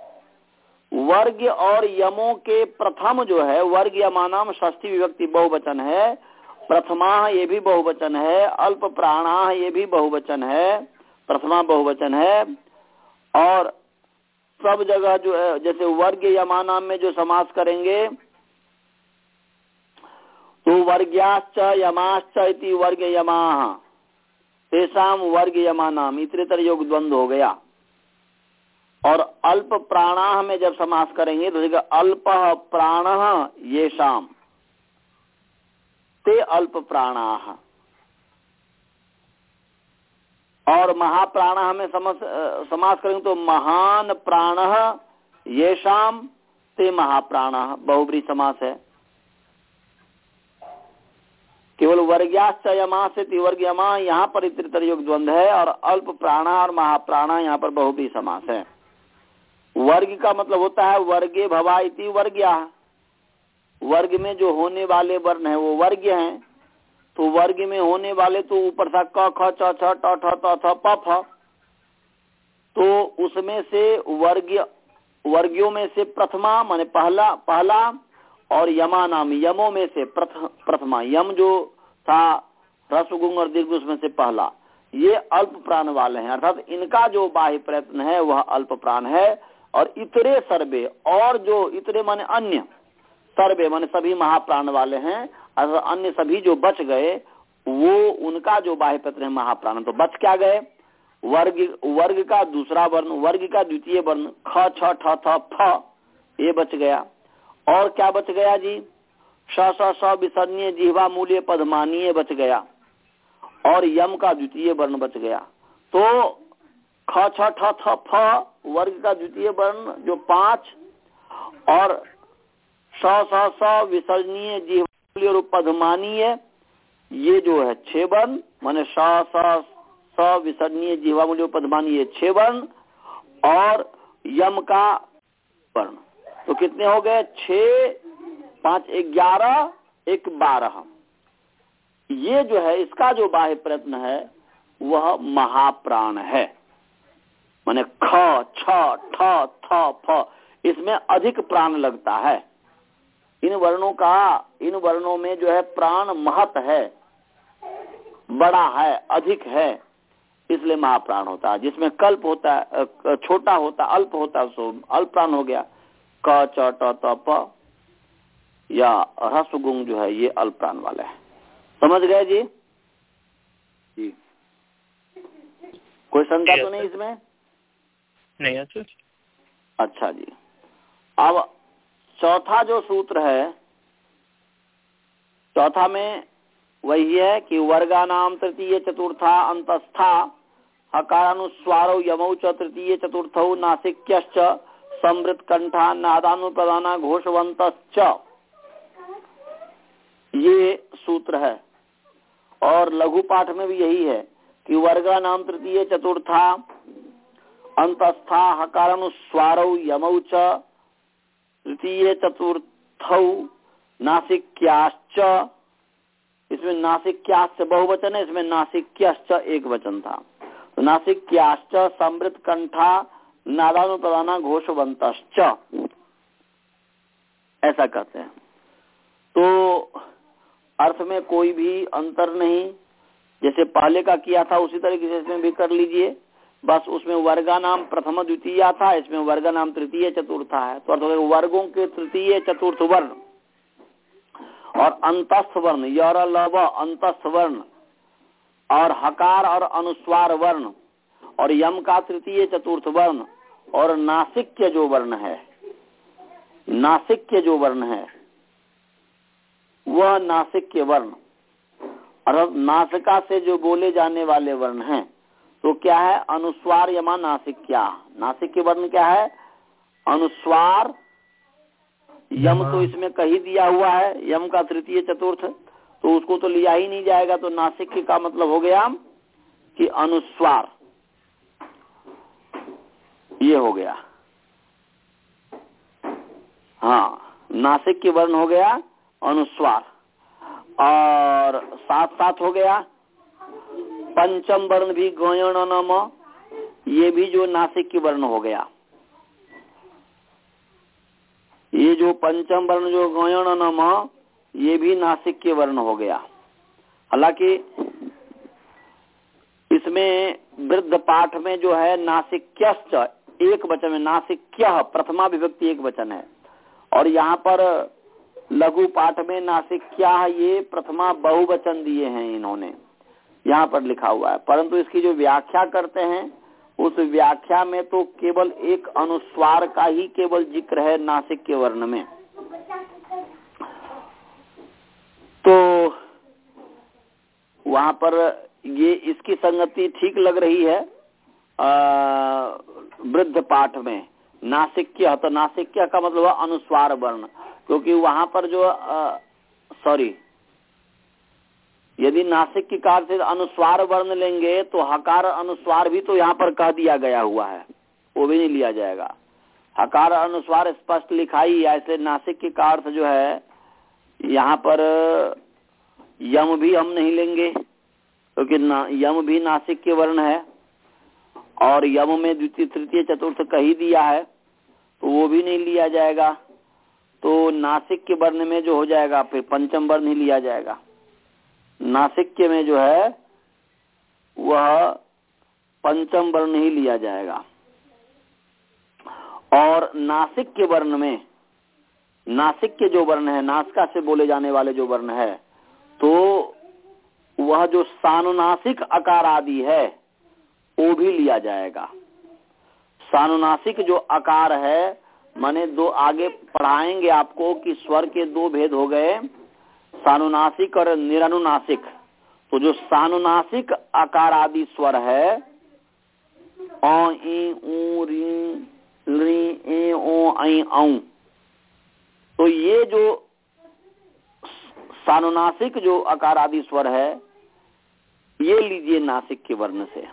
वर्ग और यमों के प्रथम जो है, वर्ग यमानाम षष्ठी विभक्ति बहुवचन है। प्रथमा ये भी बहुवचन है, अल्प प्राणा ये भी बहुवचन है, प्रथमा बहुवचन है, और सब जगह जो है, जैसे वर्ग यमानाम में जो समास करेंगे तो वर्ग्याश्च यमाश्च इति वर्ग यमा तेसाम वर्ग यमानाम, इतरेतर योग द्वंद हो गया। और अल्प प्राणा में जब समास करेंगे तो देखिए अल्प प्राण ये शाम ते अल्प प्राणा और महाप्राण में समास करेंगे तो महान प्राण ये शाम ते महाप्राण। बहुब्री समास है। केवल वर्ग्याश्च यमा से तिवर्ग यमा, यहाँ पर इतर योग द्वंद है, और अल्प प्राणा और महाप्राणा यहाँ पर बहुब्री समास है। वर्ग का मतलब होता है वर्गे भवा इति वर्ग्या। वर्ग में जो होने वाले वर्ण है वो वर्ग हैं। तो वर्ग में होने वाले तो ऊपर था क ख छ ट ठ त थ प फ। तो उसमें से वर्ग वर्गियों में से प्रथमा माने पहला पहला और यमा नाम यमों में से प्रथ, प्रथमा। यम जो था रसगुंग और दीर्घ उसमें से पहला। ये अल्प प्राण वाले हैं। अर्थात इनका जो बाह्य प्रयत्न है वह अल्प प्राण है। और इतरे सर्वे और जो इतरे माने अन्य। सर्वे माने सभी महाप्राण वाले हैं और अन्य सभी जो बच गए, वो उनका जो बाह्य पत्र है महाप्राण। तो बच क्या गए? वर्ग वर्ग का दूसरा वर्ण, वर्ग का द्वितीय वर्ण, ख, छ, ठ, थ, फ, ये बच गया। और क्या बच गया जी? स विसर्णीय जीवा मूल्य, पदमानीय बच गया। और यम का द्वितीय वर्ण बच गया। तो ख, छ, ठ, थ, फ, वर्ग का द्वितीय वर्ण, जो पाँच, और स स स विसर्जनीय जीवनीय और पदमानीय, ये जो है छह वर्ण, माने स स स विसर्जनीय जीवामूल्य पदमानीय छह वर्ण और यम का वर्ण। तो कितने हो गए? छ पाँच ग्यारह, एक, बारह। ये जो है, इसका जो बाह्य प्रयत्न है, वह महाप्राण है। माने ख, छ इसमें अधिक प्राण लगता है। इन वर्णों का इन वर्णों में जो है प्राण महत है बड़ा है अधिक है इसलिए महाप्राण होता है। जिसमें कल्प होता है छोटा होता अल्प होता है सो अल्प प्राण हो गया। क च ट त प या जो है ये अल्प प्राण वाले है। समझ गए जी? जी। कोई शंका तो नहीं इसमें? नहीं अच्छा अच्छा जी। अब चौथा जो सूत्र है, चौथा में वही है कि वर्गा नाम तृतीय चतुर्था अंतस्था, हकारानुस्वार यमौ च तृतीय चतुर्थ नासिक्य समृत कंठा नादानुप्रदाना घोषवंत ये सूत्र है। और लघु पाठ में भी यही है कि वर्गा नाम तृतीय चतुर्था, अंतस्था, हकारानुस्वार यमौ च तृतीय चतुर्थ नासिक्याश्च। इसमें नासिक्याश्च बहुवचन है, इसमें नासिक्याश्च एक वचन था। तो नासिक्याश्च समृत कंठा नादानुप्रदाना घोषवंत ऐसा कहते हैं। तो अर्थ में कोई भी अंतर नहीं। जैसे पहले का किया था, उसी तरीके से इसमें भी कर लीजिए। बस उसमें वर्गा नाम प्रथम द्वितीय था, इसमें वर्गा नाम तृतीय चतुर्था है तो अर्थ वर्गों के तृतीय, चतुर्थ वर्ण और अंतस्थ वर्ण यर लव अंतस्थ वर्ण और हकार और अनुस्वार वर्ण और यम का तृतीय, चतुर्थ वर्ण और नासिक के जो वर्ण है नासिक के जो वर्ण है, वह नासिक के वर्ण। और नासिका से जो बोले जाने वाले वर्ण हैं तो क्या है? अनुस्वार यमा नासिक क्या नासिक के वर्ण क्या है? अनुस्वार यम तो इसमें कही दिया हुआ है। यम का तृतीय चतुर्थ। तो उसको तो लिया ही नहीं जाएगा। तो नासिक का मतलब हो गया कि अनुस्वार। ये हो गया। हाँ नासिक के वर्ण हो गया अनुस्वार। और साथ साथ हो गया पंचम वर्ण भी गयण नम, ये भी जो नासिक की वर्ण हो गया। ये जो पंचम वर्ण जो गयण नम, ये भी नासिक के वर्ण हो गया। हालाँकि इसमें वृद्ध पाठ में जो है नासिक्यश्च, एक वचन में नासिक्य प्रथमा विभक्ति एक वचन है। और यहाँ पर लघु पाठ में नासिक्या ये प्रथमा बहुवचन दिए हैं इन्होंने। यहाँ पर लिखा हुआ है। परंतु इसकी जो व्याख्या करते हैं, उस व्याख्या में तो केवल एक अनुस्वार का ही केवल ज़िक्र है नासिक के वर्ण में। तो वहाँ पर ये इसकी संगति ठीक लग रही है वृद्ध पाठ में। नासिक्य तो नासिक्य का मतलब अनुस्वार वर्ण, क्योंकि वहाँ पर जो सॉरी यदि नासिक की कार से अनुस्वार वर्ण लेंगे तो हकार अनुस्वार भी तो यहाँ पर कह दिया गया हुआ है। वो भी नहीं लिया जाएगा। हकार अनुस्वार स्पष्ट लिखाई, ऐसे नासिक की कार से जो है, यहाँ पर यम भी हम नहीं लेंगे, क्योंकि तो यम भी नासिक के वर्ण है। और यम में द्वितीय, तृतीय, चतुर्थ कही दिया है तो वो भी नहीं लिया जाएगा। तो नासिक के वर्ण में जो हो जाएगा, फिर पंचम वर्ण ही लिया जाएगा। नासिक्य में जो है, वह पंचम वर्ण ही लिया जाएगा। और नासिक के वर्ण में, नासिक के जो वर्ण है, नासिका से बोले जाने वाले जो वर्ण है तो वह जो सानुनासिक आकार आदि है, वो भी लिया जाएगा। सानुनासिक जो आकार है, माने दो आगे पढ़ाएँगे आपको कि स्वर के दो भेद हो गए सानुनासिक और निरानुनासिक। तो जो सानुनासिक आकार आदि स्वर है ओ ई री ली ए, ओ औ। तो ये जो सानुनासिक जो आकार आदि स्वर है, ये लीजिए नासिक के वर्ण से।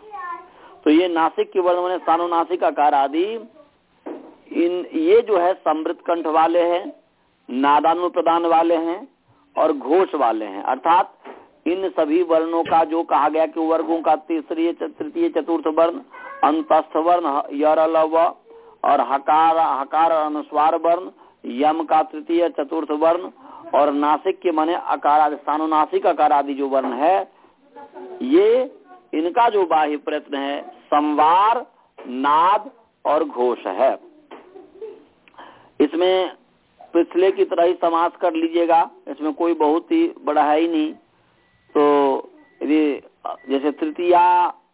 तो ये नासिक के वर्ण मैंने सानुनासिक आकार आदि, इन, ये जो है समृद्ध कंठ वाले हैं नादानु प्रदान वाले हैं और घोष वाले हैं। अर्थात इन सभी वर्णों का जो कहा गया कि वर्गों का तीसरी तृतीय, चतुर्थ वर्ण, अंतस्थ वर्ण यर लव और हकार हकार अनुस्वार वर्ण, यम का तृतीय, चतुर्थ वर्ण और नासिक के माने अकार सानुनासिक अकार आदि जो वर्ण है, ये इनका जो बाह्य प्रयत्न है, संवार, नाद और घोष है। इसमें पिछले की तरह ही समास कर लीजिएगा, इसमें कोई बहुत ही बड़ा है ही नहीं। तो यदि जैसे तृतीया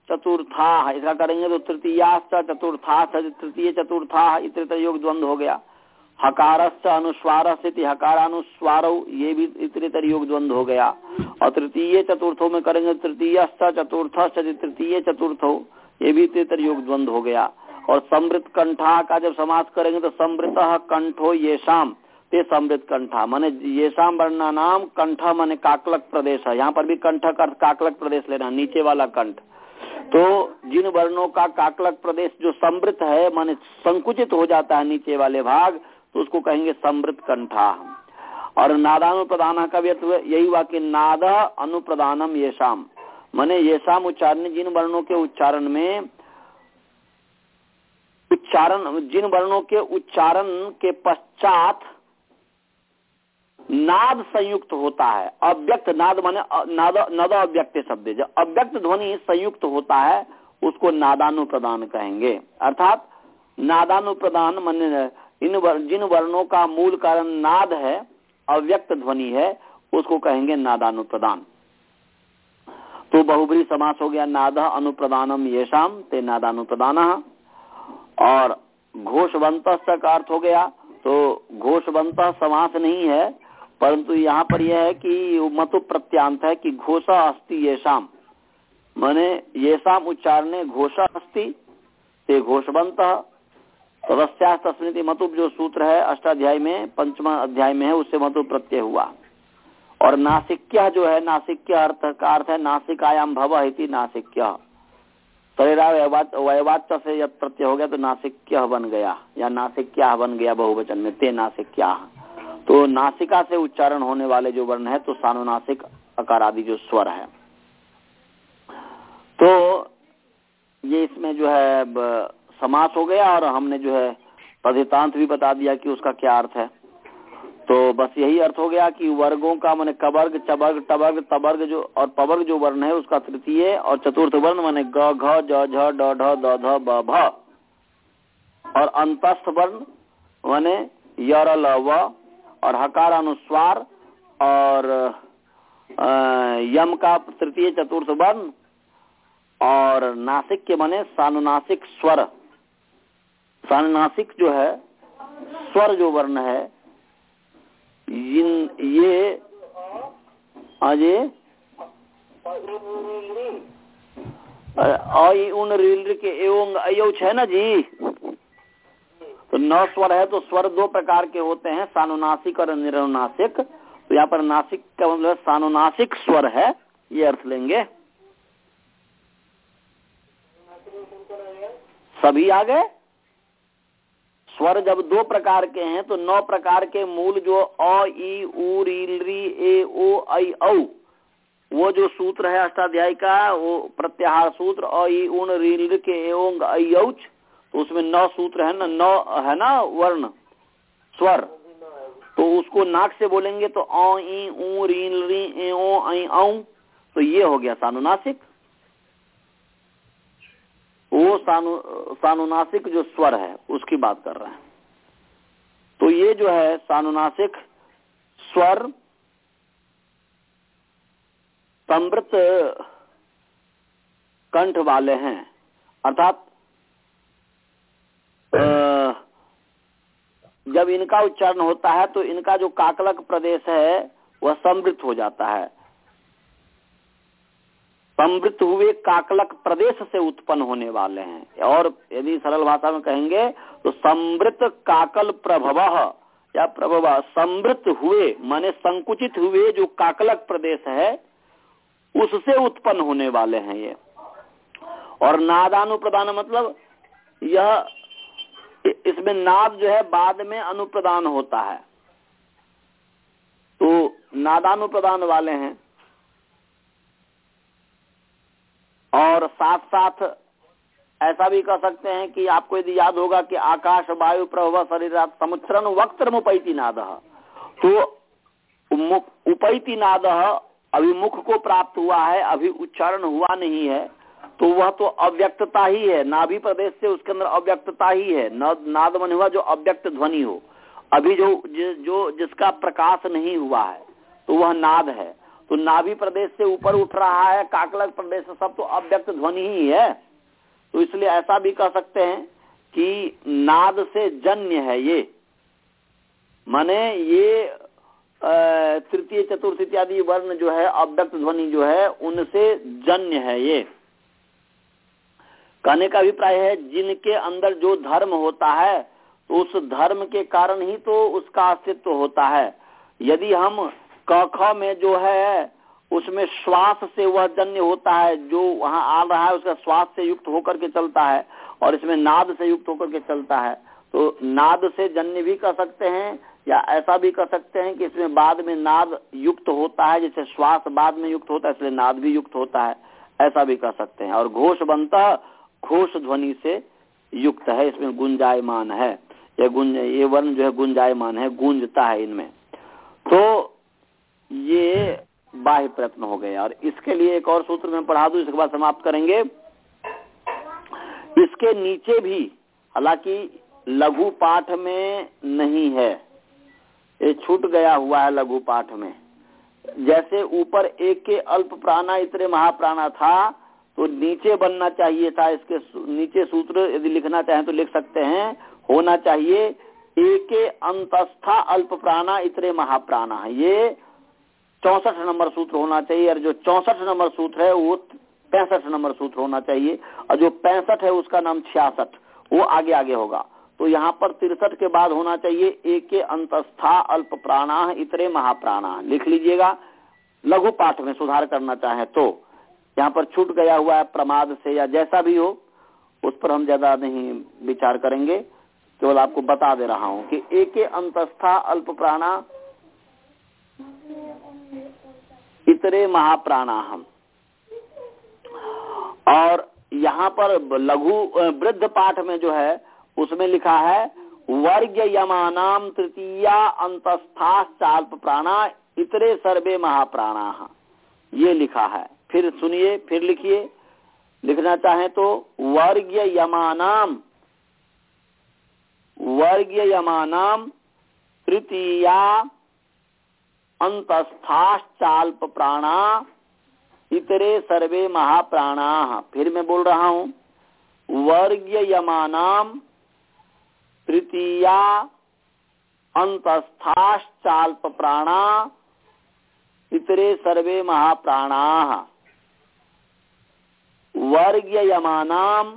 चतुर्था इसका करेंगे तो तृतीया चतुर्था तृतीय चतुर्था इतर योग द्वंद हो गया। हकारस्य अनुस्वार हकारानुस्वार, ये भी इतरेतर योग द्वंद हो गया। और तृतीय चतुर्थों में करेंगे तृतीय चतुर्थ तृतीय चतुर्थो, ये भी इतरेतर योग द्वंद हो गया। और समृत कंठा का जब समास करेंगे तो समृत कंठो ये शाम ते समृत कंठा। माने ये शाम वर्णा नाम कंठ माने काकलक प्रदेश है। यहाँ पर भी कंठ का काकलक प्रदेश लेना नीचे वाला कंठ। तो जिन वर्णों का काकलक प्रदेश जो समृत है, माने संकुचित हो जाता है नीचे वाले भाग तो उसको कहेंगे समृत कंठा। और नादानुप्रदान का व्यर्थ यही हुआ कि नाद अनुप्रदानम ये शाम मैंने ये शाम उच्चारण, जिन वर्णों के उच्चारण में उच्चारण, जिन वर्णों के उच्चारण के पश्चात नाद संयुक्त होता है। अव्यक्त नाद माने नाद नद अव्यक्त शब्द जब अव्यक्त ध्वनि संयुक्त होता है उसको नादानुप्रदान कहेंगे। अर्थात नादानुप्रदान माने इन वर, जिन वर्णों का मूल कारण नाद है अव्यक्त ध्वनि है उसको कहेंगे नादानुप्रदान। तो बहुबरी समास हो गया। नाद अनुप्रदानम ये शाम ते नादानुप्रदान। और घोषवंत का अर्थ हो गया। तो घोषवंत समास नहीं है परंतु यहाँ पर यह है कि मतु प्रत्यांत है कि घोषा अस्ति ये शाम। मैंने ये शाम उच्चारणे घोषा अस्ति, ते घोषवंत। तदस्या तस्मृति मतुब जो सूत्र है, अष्टाध्याय में, पंचमा अध्याय में है, उससे मतु प्रत्यय हुआ। और नासिक्य जो है, नासिक्य अर्थ का अर्थ है नासिकायाम भव इति नासिक्य। वयवाच्य से जब प्रत्यय हो गया तो नासिक्य बन गया, या नासिक्या बन गया बहुवचन में, ते नासिक्या। तो नासिका से उच्चारण होने वाले जो वर्ण है तो सानुनासिक अकार आदि जो स्वर है। तो ये इसमें जो है समास हो गया और हमने जो है पदितांत भी बता दिया कि उसका क्या अर्थ है। तो बस यही अर्थ हो गया कि वर्गों का मैंने कबर्ग चबर्ग टबर्ग तबर्ग जो, और पवर्ग जो वर्ण है, उसका तृतीय और चतुर्थ वर्ण मैंने ग, घ झ ढ, ध और अंतस्थ वर्ण मैंने यर ल, व। और हकार अनुस्वार और यम का तृतीय चतुर्थ वर्ण और नासिक के बने सानुनासिक स्वर। सानुनासिक जो है, स्वर जो वर्ण है ये अजय उन रील के एवं अयोच है ना जी? तो नौ स्वर है तो स्वर दो प्रकार के होते हैं, सानुनासिक और निरनुनासिक। तो यहाँ पर नासिक का मतलब सानुनासिक स्वर है, ये अर्थ लेंगे। सभी आ गए? स्वर जब दो प्रकार के हैं तो नौ प्रकार के मूल जो अ ई री ए, ओ आई औ, वो जो सूत्र है अष्टाध्याय का, वो प्रत्याहार सूत्र, अ ई उन रील के एवं अयौच तो उसमें नौ सूत्र है, ना नौ, है ना, वर्ण, स्वर। तो उसको नाक से बोलेंगे तो रील री ए औ। तो ये हो गया सानुनासिक। वो सानु, सानुनासिक जो स्वर है, उसकी बात कर रहे हैं। तो ये जो है सानुनासिक स्वर समृत कंठ वाले हैं। अर्थात जब इनका उच्चारण होता है तो इनका जो काकलक प्रदेश है, वह समृद्ध हो जाता है। समृद्ध हुए काकलक प्रदेश से उत्पन्न होने वाले हैं। और यदि सरल भाषा में कहेंगे तो समृद्ध काकल प्रभव, या प्रभव समृद्ध हुए, माने संकुचित हुए जो काकलक प्रदेश है, उससे उत्पन्न होने वाले हैं ये। और नादानुप्रदान मतलब यह इसमें नाद जो है बाद में अनुप्रदान होता है। तो नादानुप्रदान वाले हैं। और साथ साथ ऐसा भी कह सकते हैं कि आपको यदि याद होगा कि आकाश, वायु, प्रभव, शरीर समुच्चरण वक्त्र उपैती नाद। तो उपैती नाद अभिमुख को प्राप्त हुआ है, अभी उच्चारण हुआ नहीं है। तो वह तो अव्यक्तता ही है। नाभि प्रदेश से उसके अंदर अव्यक्तता ही है। नाद मन हुआ जो अव्यक्त ध्वनि हो। अभी जो जो जिसका प्रकाश नहीं हुआ है तो वह नाद है। तो नाभि प्रदेश से ऊपर उठ रहा है, काकलक प्रदेश से सब तो अव्यक्त ध्वनि ही है। तो इसलिए ऐसा भी कह सकते हैं कि नाद से जन्य है ये। माने ये तृतीय, चतुर्थ इत्यादि वर्ण जो है, अव्यक्त ध्वनि जो है, उनसे जन्य है ये। कहने का अभिप्राय है, जिनके अंदर जो धर्म होता है, उस धर्म के कारण ही तो उसका अस्तित्व होता है। यदि हम क में जो है, उसमें श्वास से वह जन्य होता है, जो वहाँ आ रहा है, उसका श्वास से युक्त होकर के चलता है, और इसमें नाद से युक्त होकर के चलता है तो नाद से जन्य भी कर सकते हैं, या ऐसा भी कर सकते हैं कि इसमें बाद में नाद युक्त होता है, जैसे श्वास बाद में युक्त होता है, इसलिए नाद भी युक्त होता है, ऐसा भी कर सकते हैं। और घोष बनता घोष ध्वनि से युक्त है, इसमें गुंजायमान है। ये गुंज, ये वर्ण जो है गुंजायमान है, गूंजता है इनमें। तो ये बाह्य प्रयत्न हो गए। और इसके लिए एक और सूत्र में पढ़ा दू, इसके बाद समाप्त करेंगे। इसके नीचे भी, हालाँकि लघु पाठ में नहीं है। ये छूट गया हुआ है लघु पाठ में। जैसे ऊपर एक के अल्प प्राणा, इतने महाप्राणा था तो नीचे बनना चाहिए था इसके नीचे सूत्र यदि लिखना चाहें तो लिख सकते हैं, होना चाहिए एक अंतस्था अल्प प्राणा इतने महाप्राणा। ये चौसठ नंबर सूत्र होना चाहिए और जो चौसठ नंबर सूत्र है वो पैंसठ नंबर सूत्र होना चाहिए और जो पैंसठ है उसका नाम छियासठ, वो आगे आगे होगा। तो यहाँ पर तिरसठ के बाद होना चाहिए एक अंतस्था अल्प प्राणा इतरे महाप्राणा। लिख लीजिएगा, लघु पाठ में सुधार करना चाहे तो। यहाँ पर छूट गया हुआ है प्रमाद से या जैसा भी हो, उस पर हम ज़्यादा नहीं विचार करेंगे। केवल आपको बता दे रहा हूँ कि एक अंतस्था अल्प प्राणा, इतरे महाप्राणा हम। और यहाँ पर लघु वृद्ध पाठ में जो है, उसमें लिखा है वर्ग यमानाम तृतीया अंतस्था चाल्प प्राणा, इतरे सर्वे महाप्राणा। ये लिखा है। फिर सुनिए, फिर लिखिए। लिखना चाहे तो वर्ग यमानाम वर्ग यमानाम तृतीया अंतस्थाश्चाल्प प्राणा इतरे सर्वे महाप्राणा। फिर मैं बोल रहा हूँ वर्ग यमानाम तृतीया अंतस्थाश्चाल्प प्राणा इतरे सर्वे महाप्राणा। वर्ग यमानाम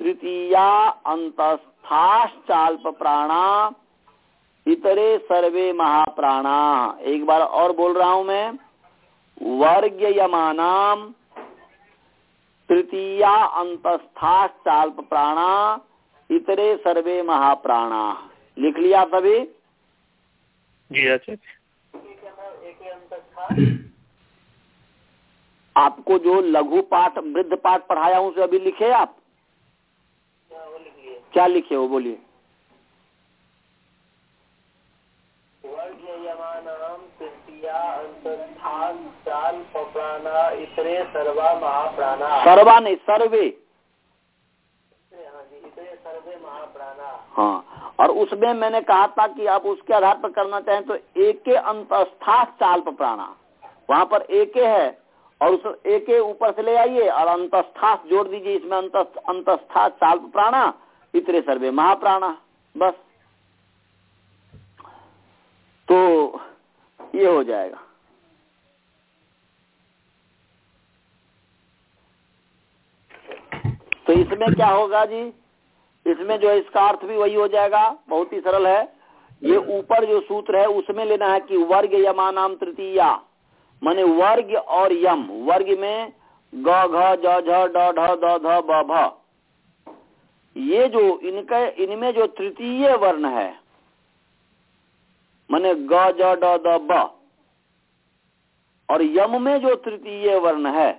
तृतीया अंतस्थाश्चाल्प प्राणा इतरे सर्वे महाप्राणा। एक बार और बोल रहा हूँ मैं। वर्ग यमानाम तृतीया अंतस्था चाल्प प्राणा इतरे सर्वे महाप्राणा। लिख लिया सभी? जी अच्छा। आपको जो लघु पाठ वृद्ध पाठ पढ़ाया हूँ उसे अभी लिखे आप? क्या लिखे हो बोलिए। सर्वा नहीं सर्वे। हाँ और उसमें मैंने कहा था कि आप उसके आधार पर करना चाहें तो एक अंतस्था चाल्प प्राणा वहाँ पर एक है। और उस एक ऊपर से ले आइए और अंतस्था जोड़ दीजिए इसमें अंतस्था चाल्प प्राणा, इतरे सर्वे महाप्राणा, बस। तो ये हो जाएगा। तो इसमें क्या होगा जी? इसमें जो है इसका अर्थ भी वही हो जाएगा, बहुत ही सरल है। ये ऊपर जो सूत्र है, उसमें लेना है कि वर्ग यमानाम तृतीया। माने वर्ग और यम। वर्ग में ग, घ, ज, झ, ड, ढ द ध ब भ। ये जो इनके, इनमें जो तृतीय वर्ण है, माने ग, ज, ड द ब और यम में जो तृतीय वर्ण है,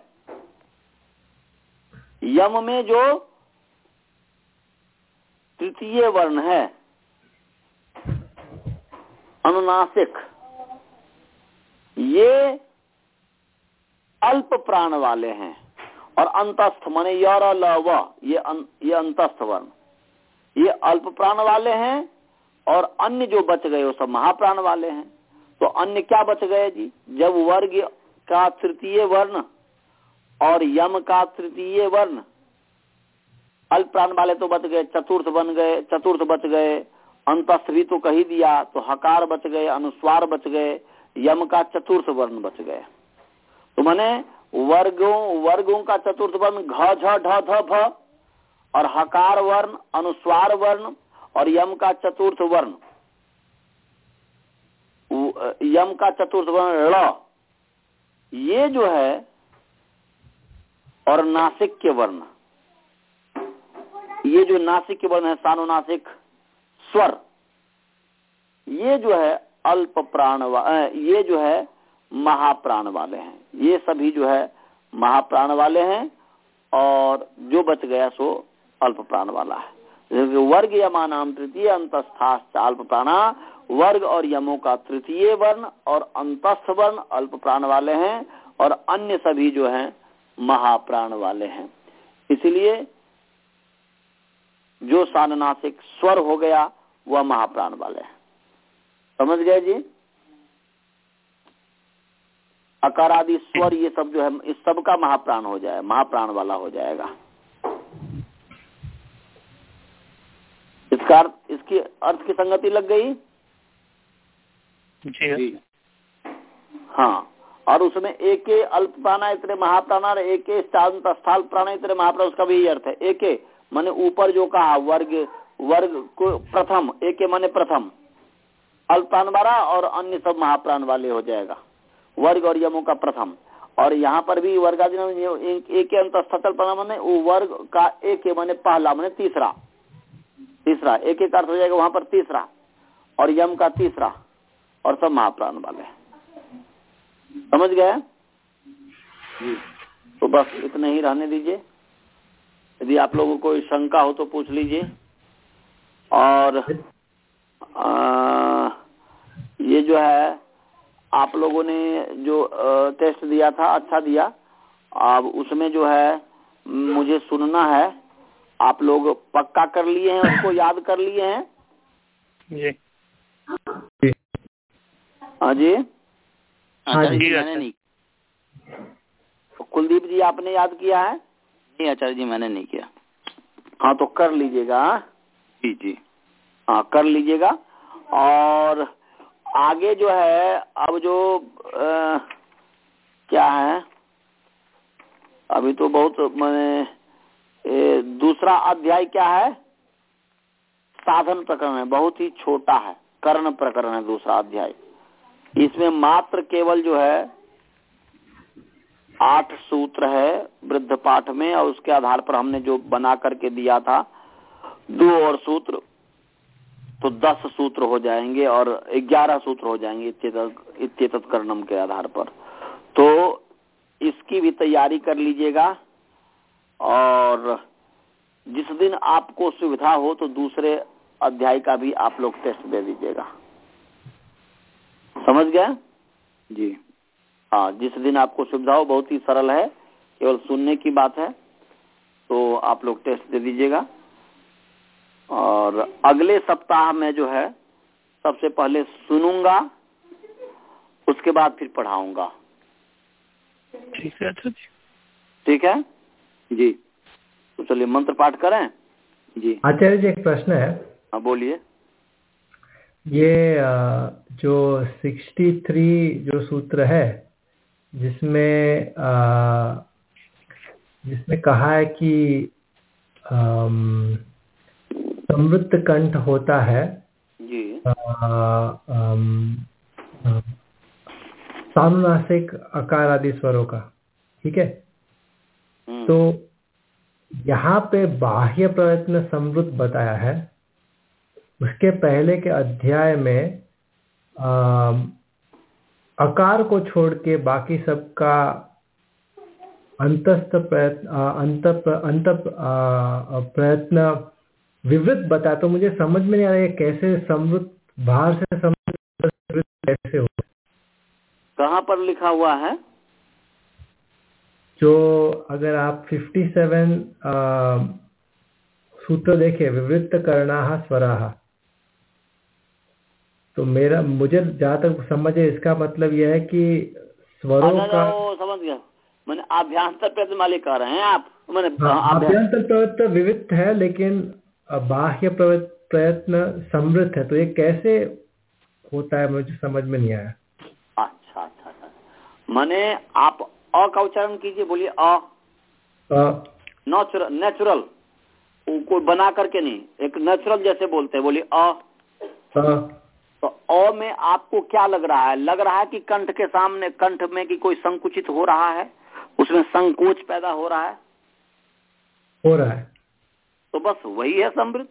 यम में जो तृतीय वर्ण है, अनुनासिक, ये अल्प प्राण वाले हैं और अंतस्थ माने यर ये अन, ये अंतस्थ वर्ण। ये अल्प प्राण वाले हैं और अन्य जो बच गए वो सब महाप्राण वाले हैं। तो अन्य क्या बच गए जी? जब वर्ग का तृतीय वर्ण और यम का तृतीय वर्ण। अल्प प्राण वाले तो बच गए चतुर्थ बन गए चतुर्थ बच गए अंतस्थ भी तो कही दिया तो हकार बच गए अनुस्वार बच गए यम का चतुर्थ वर्ण बच गए तो मैंने वर्गों वर्गों का चतुर्थ वर्ण घ, झ, ढ, ध, भ और हकार वर्ण, अनुस्वार वर्ण और यम का चतुर्थ वर्ण। यम का चतुर्थ वर्ण ड़ ये जो है और नासिक के वर्ण। ये जो नासिक के वर्ण है, सानुनासिक स्वर। ये जो है अल्प प्राण ये जो है महाप्राण वाले हैं। ये सभी जो है, महाप्राण वाले हैं और जो बच गया सो अल्प प्राण वाला है। वर्ग यमा नाम तृतीय अंतस्थाश्च अल्प प्राणा, वर्ग और यमों का तृतीय वर्ण और अंतस्थ वर्ण अल्प प्राण वाले हैं और अन्य सभी जो हैं, महाप्राण वाले हैं। इसलिए जो साननासिक स्वर हो गया, वह महाप्राण वाले हैं। समझ गए जी? अकार आदि स्वर ये सब जो है इस सब का महाप्राण हो जाए महाप्राण वाला हो जाएगा। इसका इसकी अर्थ की संगति लग गई? जी हाँ। और उसमें एक अल्प प्राणा इतने महाप्राणा और एक स्थल प्राणा इतने महाप्राण उसका भी अर्थ है। एक मैंने ऊपर जो कहा वर्ग वर्ग को प्रथम एक मने प्रथम। अल्प प्राण वाला और अन्य सब महाप्राण वाले हो जाएगा। वर्ग और यमों का प्रथम। और यहाँ पर भी वर्गादि एक अंत स्थल मैंने वर्ग का एक मैंने पहला मैंने तीसरा। तीसरा एक एक अर्थ हो जाएगा वहाँ पर तीसरा। और यम का तीसरा। और सब महाप्राण वाले। समझ गए? तो बस इतने ही रहने दीजिए। यदि आप लोगों को कोई शंका हो तो पूछ लीजिए। और आ, ये जो है आप लोगों ने जो टेस्ट दिया था अच्छा दिया। अब उसमें जो है मुझे सुनना है। आप लोग पक्का कर लिए हैं उसको याद कर लिए हैं? जी। हाँ जी। हाँ जी। मैंने नहीं कुलदीप जी आपने याद किया है? नहीं आचार्य जी मैंने नहीं किया। हाँ तो कर लीजिएगा हाँ? जी जी। हाँ कर लीजिएगा। और आगे जो है अब जो आ, क्या है? अभी तो बहुत मैंने दूसरा अध्याय क्या है? साधन प्रकरण है बहुत ही छोटा है कर्ण प्रकरण है दूसरा अध्याय। इसमें मात्र केवल जो है आठ सूत्र है वृद्ध पाठ में और उसके आधार पर हमने जो बना करके दिया था दो और सूत्र तो दस सूत्र हो जाएँगे और ग्यारह सूत्र हो जाएँगे इत्येतत कर्णम के आधार पर। तो इसकी भी तैयारी कर लीजिएगा और जिस दिन आपको सुविधा हो तो दूसरे अध्याय का भी आप लोग टेस्ट दे दीजिएगा। समझ गए? जी। हाँ जिस दिन आपको सुविधा हो बहुत ही सरल है केवल सुनने की बात है तो आप लोग टेस्ट दे दीजिएगा। और अगले सप्ताह में जो है सबसे पहले सुनूँगा उसके बाद फिर पढ़ाऊँगा। ठीक है अच्छा जी। ठीक है? जी। तो चलिए मंत्र पाठ करें? जी। आचार्य जी एक प्रश्न है। हाँ बोलिए। ये जो 63 जो सूत्र है जिसमें जिसमें कहा है कि अम, समृद्ध कंठ होता है सानुनासिक आकार आदि स्वरों का ठीक है? हम्म, तो यहाँ पे बाह्य प्रयत्न समृद्ध बताया है। उसके पहले के अध्याय में अम, अकार को छोड़ के बाकी सबका अंतस्थ प्रयत्न अंत अंत प्रयत्न विवृत बता तो मुझे समझ में नहीं आ रहा है कैसे समृद्ध बाहर से समृद्ध कैसे हो? कहाँ पर लिखा हुआ है? जो अगर आप 57 सूत्र देखें विवृत्त करना स्वरा। तो मेरा मुझे जहाँ तक समझ है इसका मतलब यह है कि स्वरों का समझ गया। मैंने आभ्यंतर प्रयत्न वाले कह रहे हैं आप। मैंने आभ्यंतर प्रयत्न विविध है लेकिन बाह्य प्रयत्न समृद्ध है तो ये कैसे होता है मुझे समझ में नहीं आया। अच्छा अच्छा अच्छा। मैंने आप अ का उच्चारण कीजिए बोलिए अ। नेचुरल कोई बना करके नहीं एक नेचुरल जैसे बोलते हैं बोलिए अ। तो अ में आपको क्या लग रहा है? लग रहा है कि कंठ के सामने कंठ में कि कोई संकुचित हो रहा है? उसमें संकोच पैदा हो रहा है? हो रहा है। तो बस वही है समृद्ध।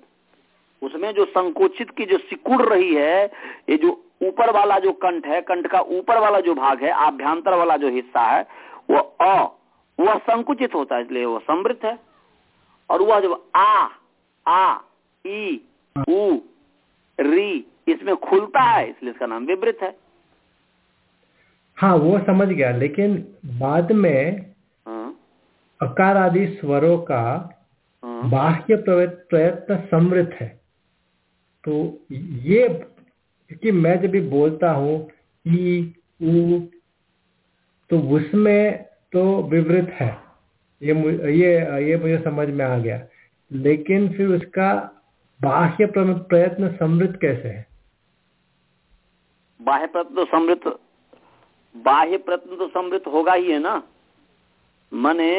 उसमें जो संकोचित की जो सिकुड़ रही है ये जो ऊपर वाला जो कंठ है कंठ का ऊपर वाला जो भाग है आभ्यंतर वाला जो हिस्सा है वो अ वह संकुचित होता है इसलिए वह समृद्ध है। और वह जब आ आ ई उ री इसमें खुलता है इसलिए इसका नाम विवृत है। हाँ वो समझ गया लेकिन बाद में हाँ, अकार आदि स्वरों का बाह्य प्रयत्न समृद्ध है। तो ये क्योंकि मैं जब भी बोलता हूँ ई उ तो उसमें तो विवृत है। ये ये ये मुझे समझ में आ गया। लेकिन फिर उसका बाह्य प्रयत्न समृद्ध कैसे है? बाह्य प्रयत्न तो समृद्ध बाह्य प्रयत्न तो समृद्ध होगा ही है ना? मने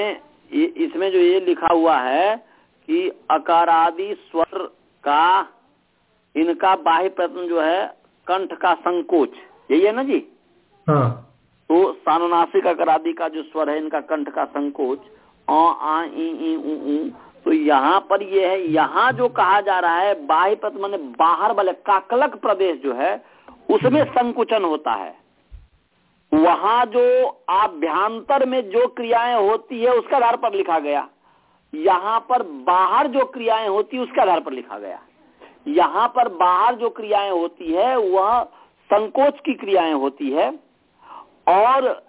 इसमें जो ये लिखा हुआ है कि अकारादि स्वर का इनका बाह्य प्रयत्न जो है कंठ का संकोच। यही है ना जी? हाँ। तो सानुनासिक अकारादि का जो स्वर है इनका कंठ का संकोच अ आ उ उ तो यहाँ पर ये है यहाँ जो कहा जा रहा है बाह्य प्रत मैंने बाहर वाले काकलक प्रदेश जो है उसमें संकुचन होता है। वहाँ जो आभ्यंतर में जो क्रियाएँ होती है उसके आधार पर लिखा गया। यहाँ पर बाहर जो क्रियाएँ होती है उसके आधार पर लिखा गया। यहाँ पर बाहर जो क्रियाएँ होती है, वह संकोच की क्रियाएँ होती है, और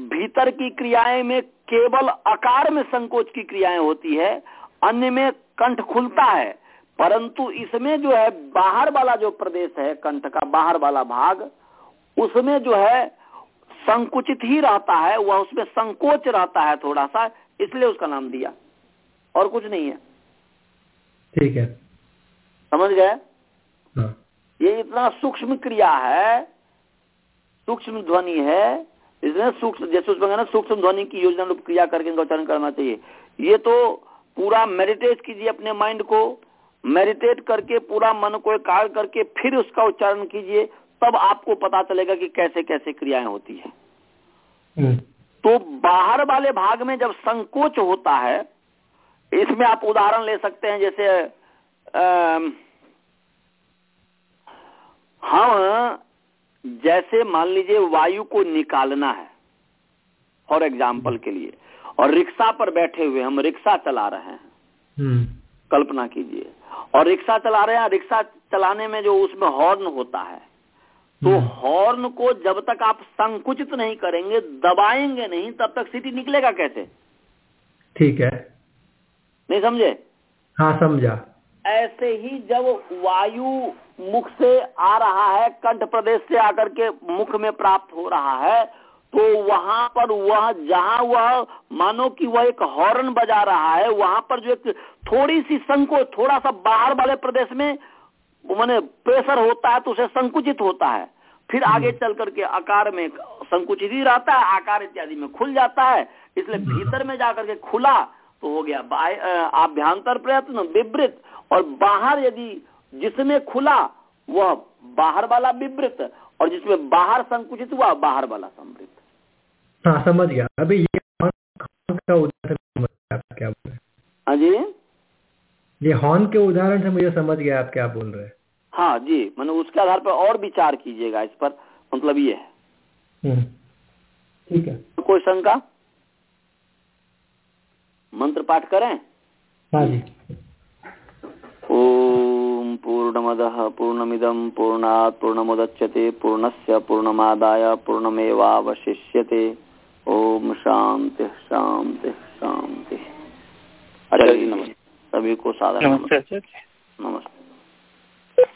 भीतर की क्रियाएँ में केवल आकार में संकोच की क्रियाएँ होती है, अन्य में कंठ खुलता है। परंतु इसमें जो है, बाहर वाला जो प्रदेश है, कंठ का बाहर वाला भाग, उसमें जो है, संकुचित ही रहता है, वह उसमें संकोच रहता है थोड़ा सा इसलिए उसका नाम दिया। और कुछ नहीं है। ठीक है। समझ गए? हाँ। ये इतना सूक्ष्म क्रिया है सूक्ष्म ध्वनि है इसमें सूक्ष्म जैसे उसमें ना सूक्ष्म ध्वनि की योजना रूप क्रिया करके इनका उच्चारण करना चाहिए। ये तो पूरा मेडिटेट कीजिए अपने माइंड को मेडिटेट करके पूरा मन को एकाग्र करके फिर उसका उच्चारण कीजिए तब आपको पता चलेगा कि कैसे कैसे क्रियाएँ होती है। हम्म। तो बाहर वाले भाग में जब संकोच होता है इसमें आप उदाहरण ले सकते हैं जैसे हम जैसे मान लीजिए वायु को निकालना है फॉर एग्ज़ाम्पल के लिए और रिक्शा पर बैठे हुए हम रिक्शा चला रहे हैं हम्म। कल्पना कीजिए और रिक्शा चला रहे हैं रिक्शा चलाने में जो उसमें हॉर्न होता है तो हम्म। हॉर्न को जब तक आप संकुचित नहीं करेंगे दबाएँगे नहीं तब तक सिटी निकलेगा कैसे? ठीक है। नहीं समझे? हाँ समझा। ऐसे ही जब वायु मुख से आ रहा है कंठ प्रदेश से आकर के मुख में प्राप्त हो रहा है तो वहाँ पर वह जहाँ वह मानो कि वह एक हॉर्न बजा रहा है वहाँ पर जो एक थोड़ी सी संकोच थोड़ा सा बाहर वाले प्रदेश में मैंने प्रेशर होता है तो उसे संकुचित होता है। फिर आगे चल करके आकार में संकुचित ही रहता है आकार इत्यादि में खुल जाता है इसलिए भीतर में जाकर के खुला तो हो गया। आभ्यंतर प्रयत्न विवृत और बाहर यदि जिसमें खुला वह बाहर वाला विवृत और जिसमें बाहर संकुचित हुआ बाहर वाला समृद्ध। हाँ समझ गया। अभी ये का उदाहरण क्या बोल रहे हाँ जी ये हॉर्न के उदाहरण से मुझे समझ गया आप क्या बोल रहे हैं। हाँ जी। मतलब उसके आधार पर और विचार कीजिएगा इस पर मतलब ये है। हम्म। ठीक है। कोई शंका? मंत्र पाठ करें? हाँ जी। ओम पूर्णमद पूर्णमिदम पूर्णात पूर्णमुदच्यते पूर्णस्य पूर्णमादाय पूर्णमेवावशिष्यते। ओम शांति शांति शांति अच्छा नमस्ते सभी को साधन नमस्ते नमस्ते।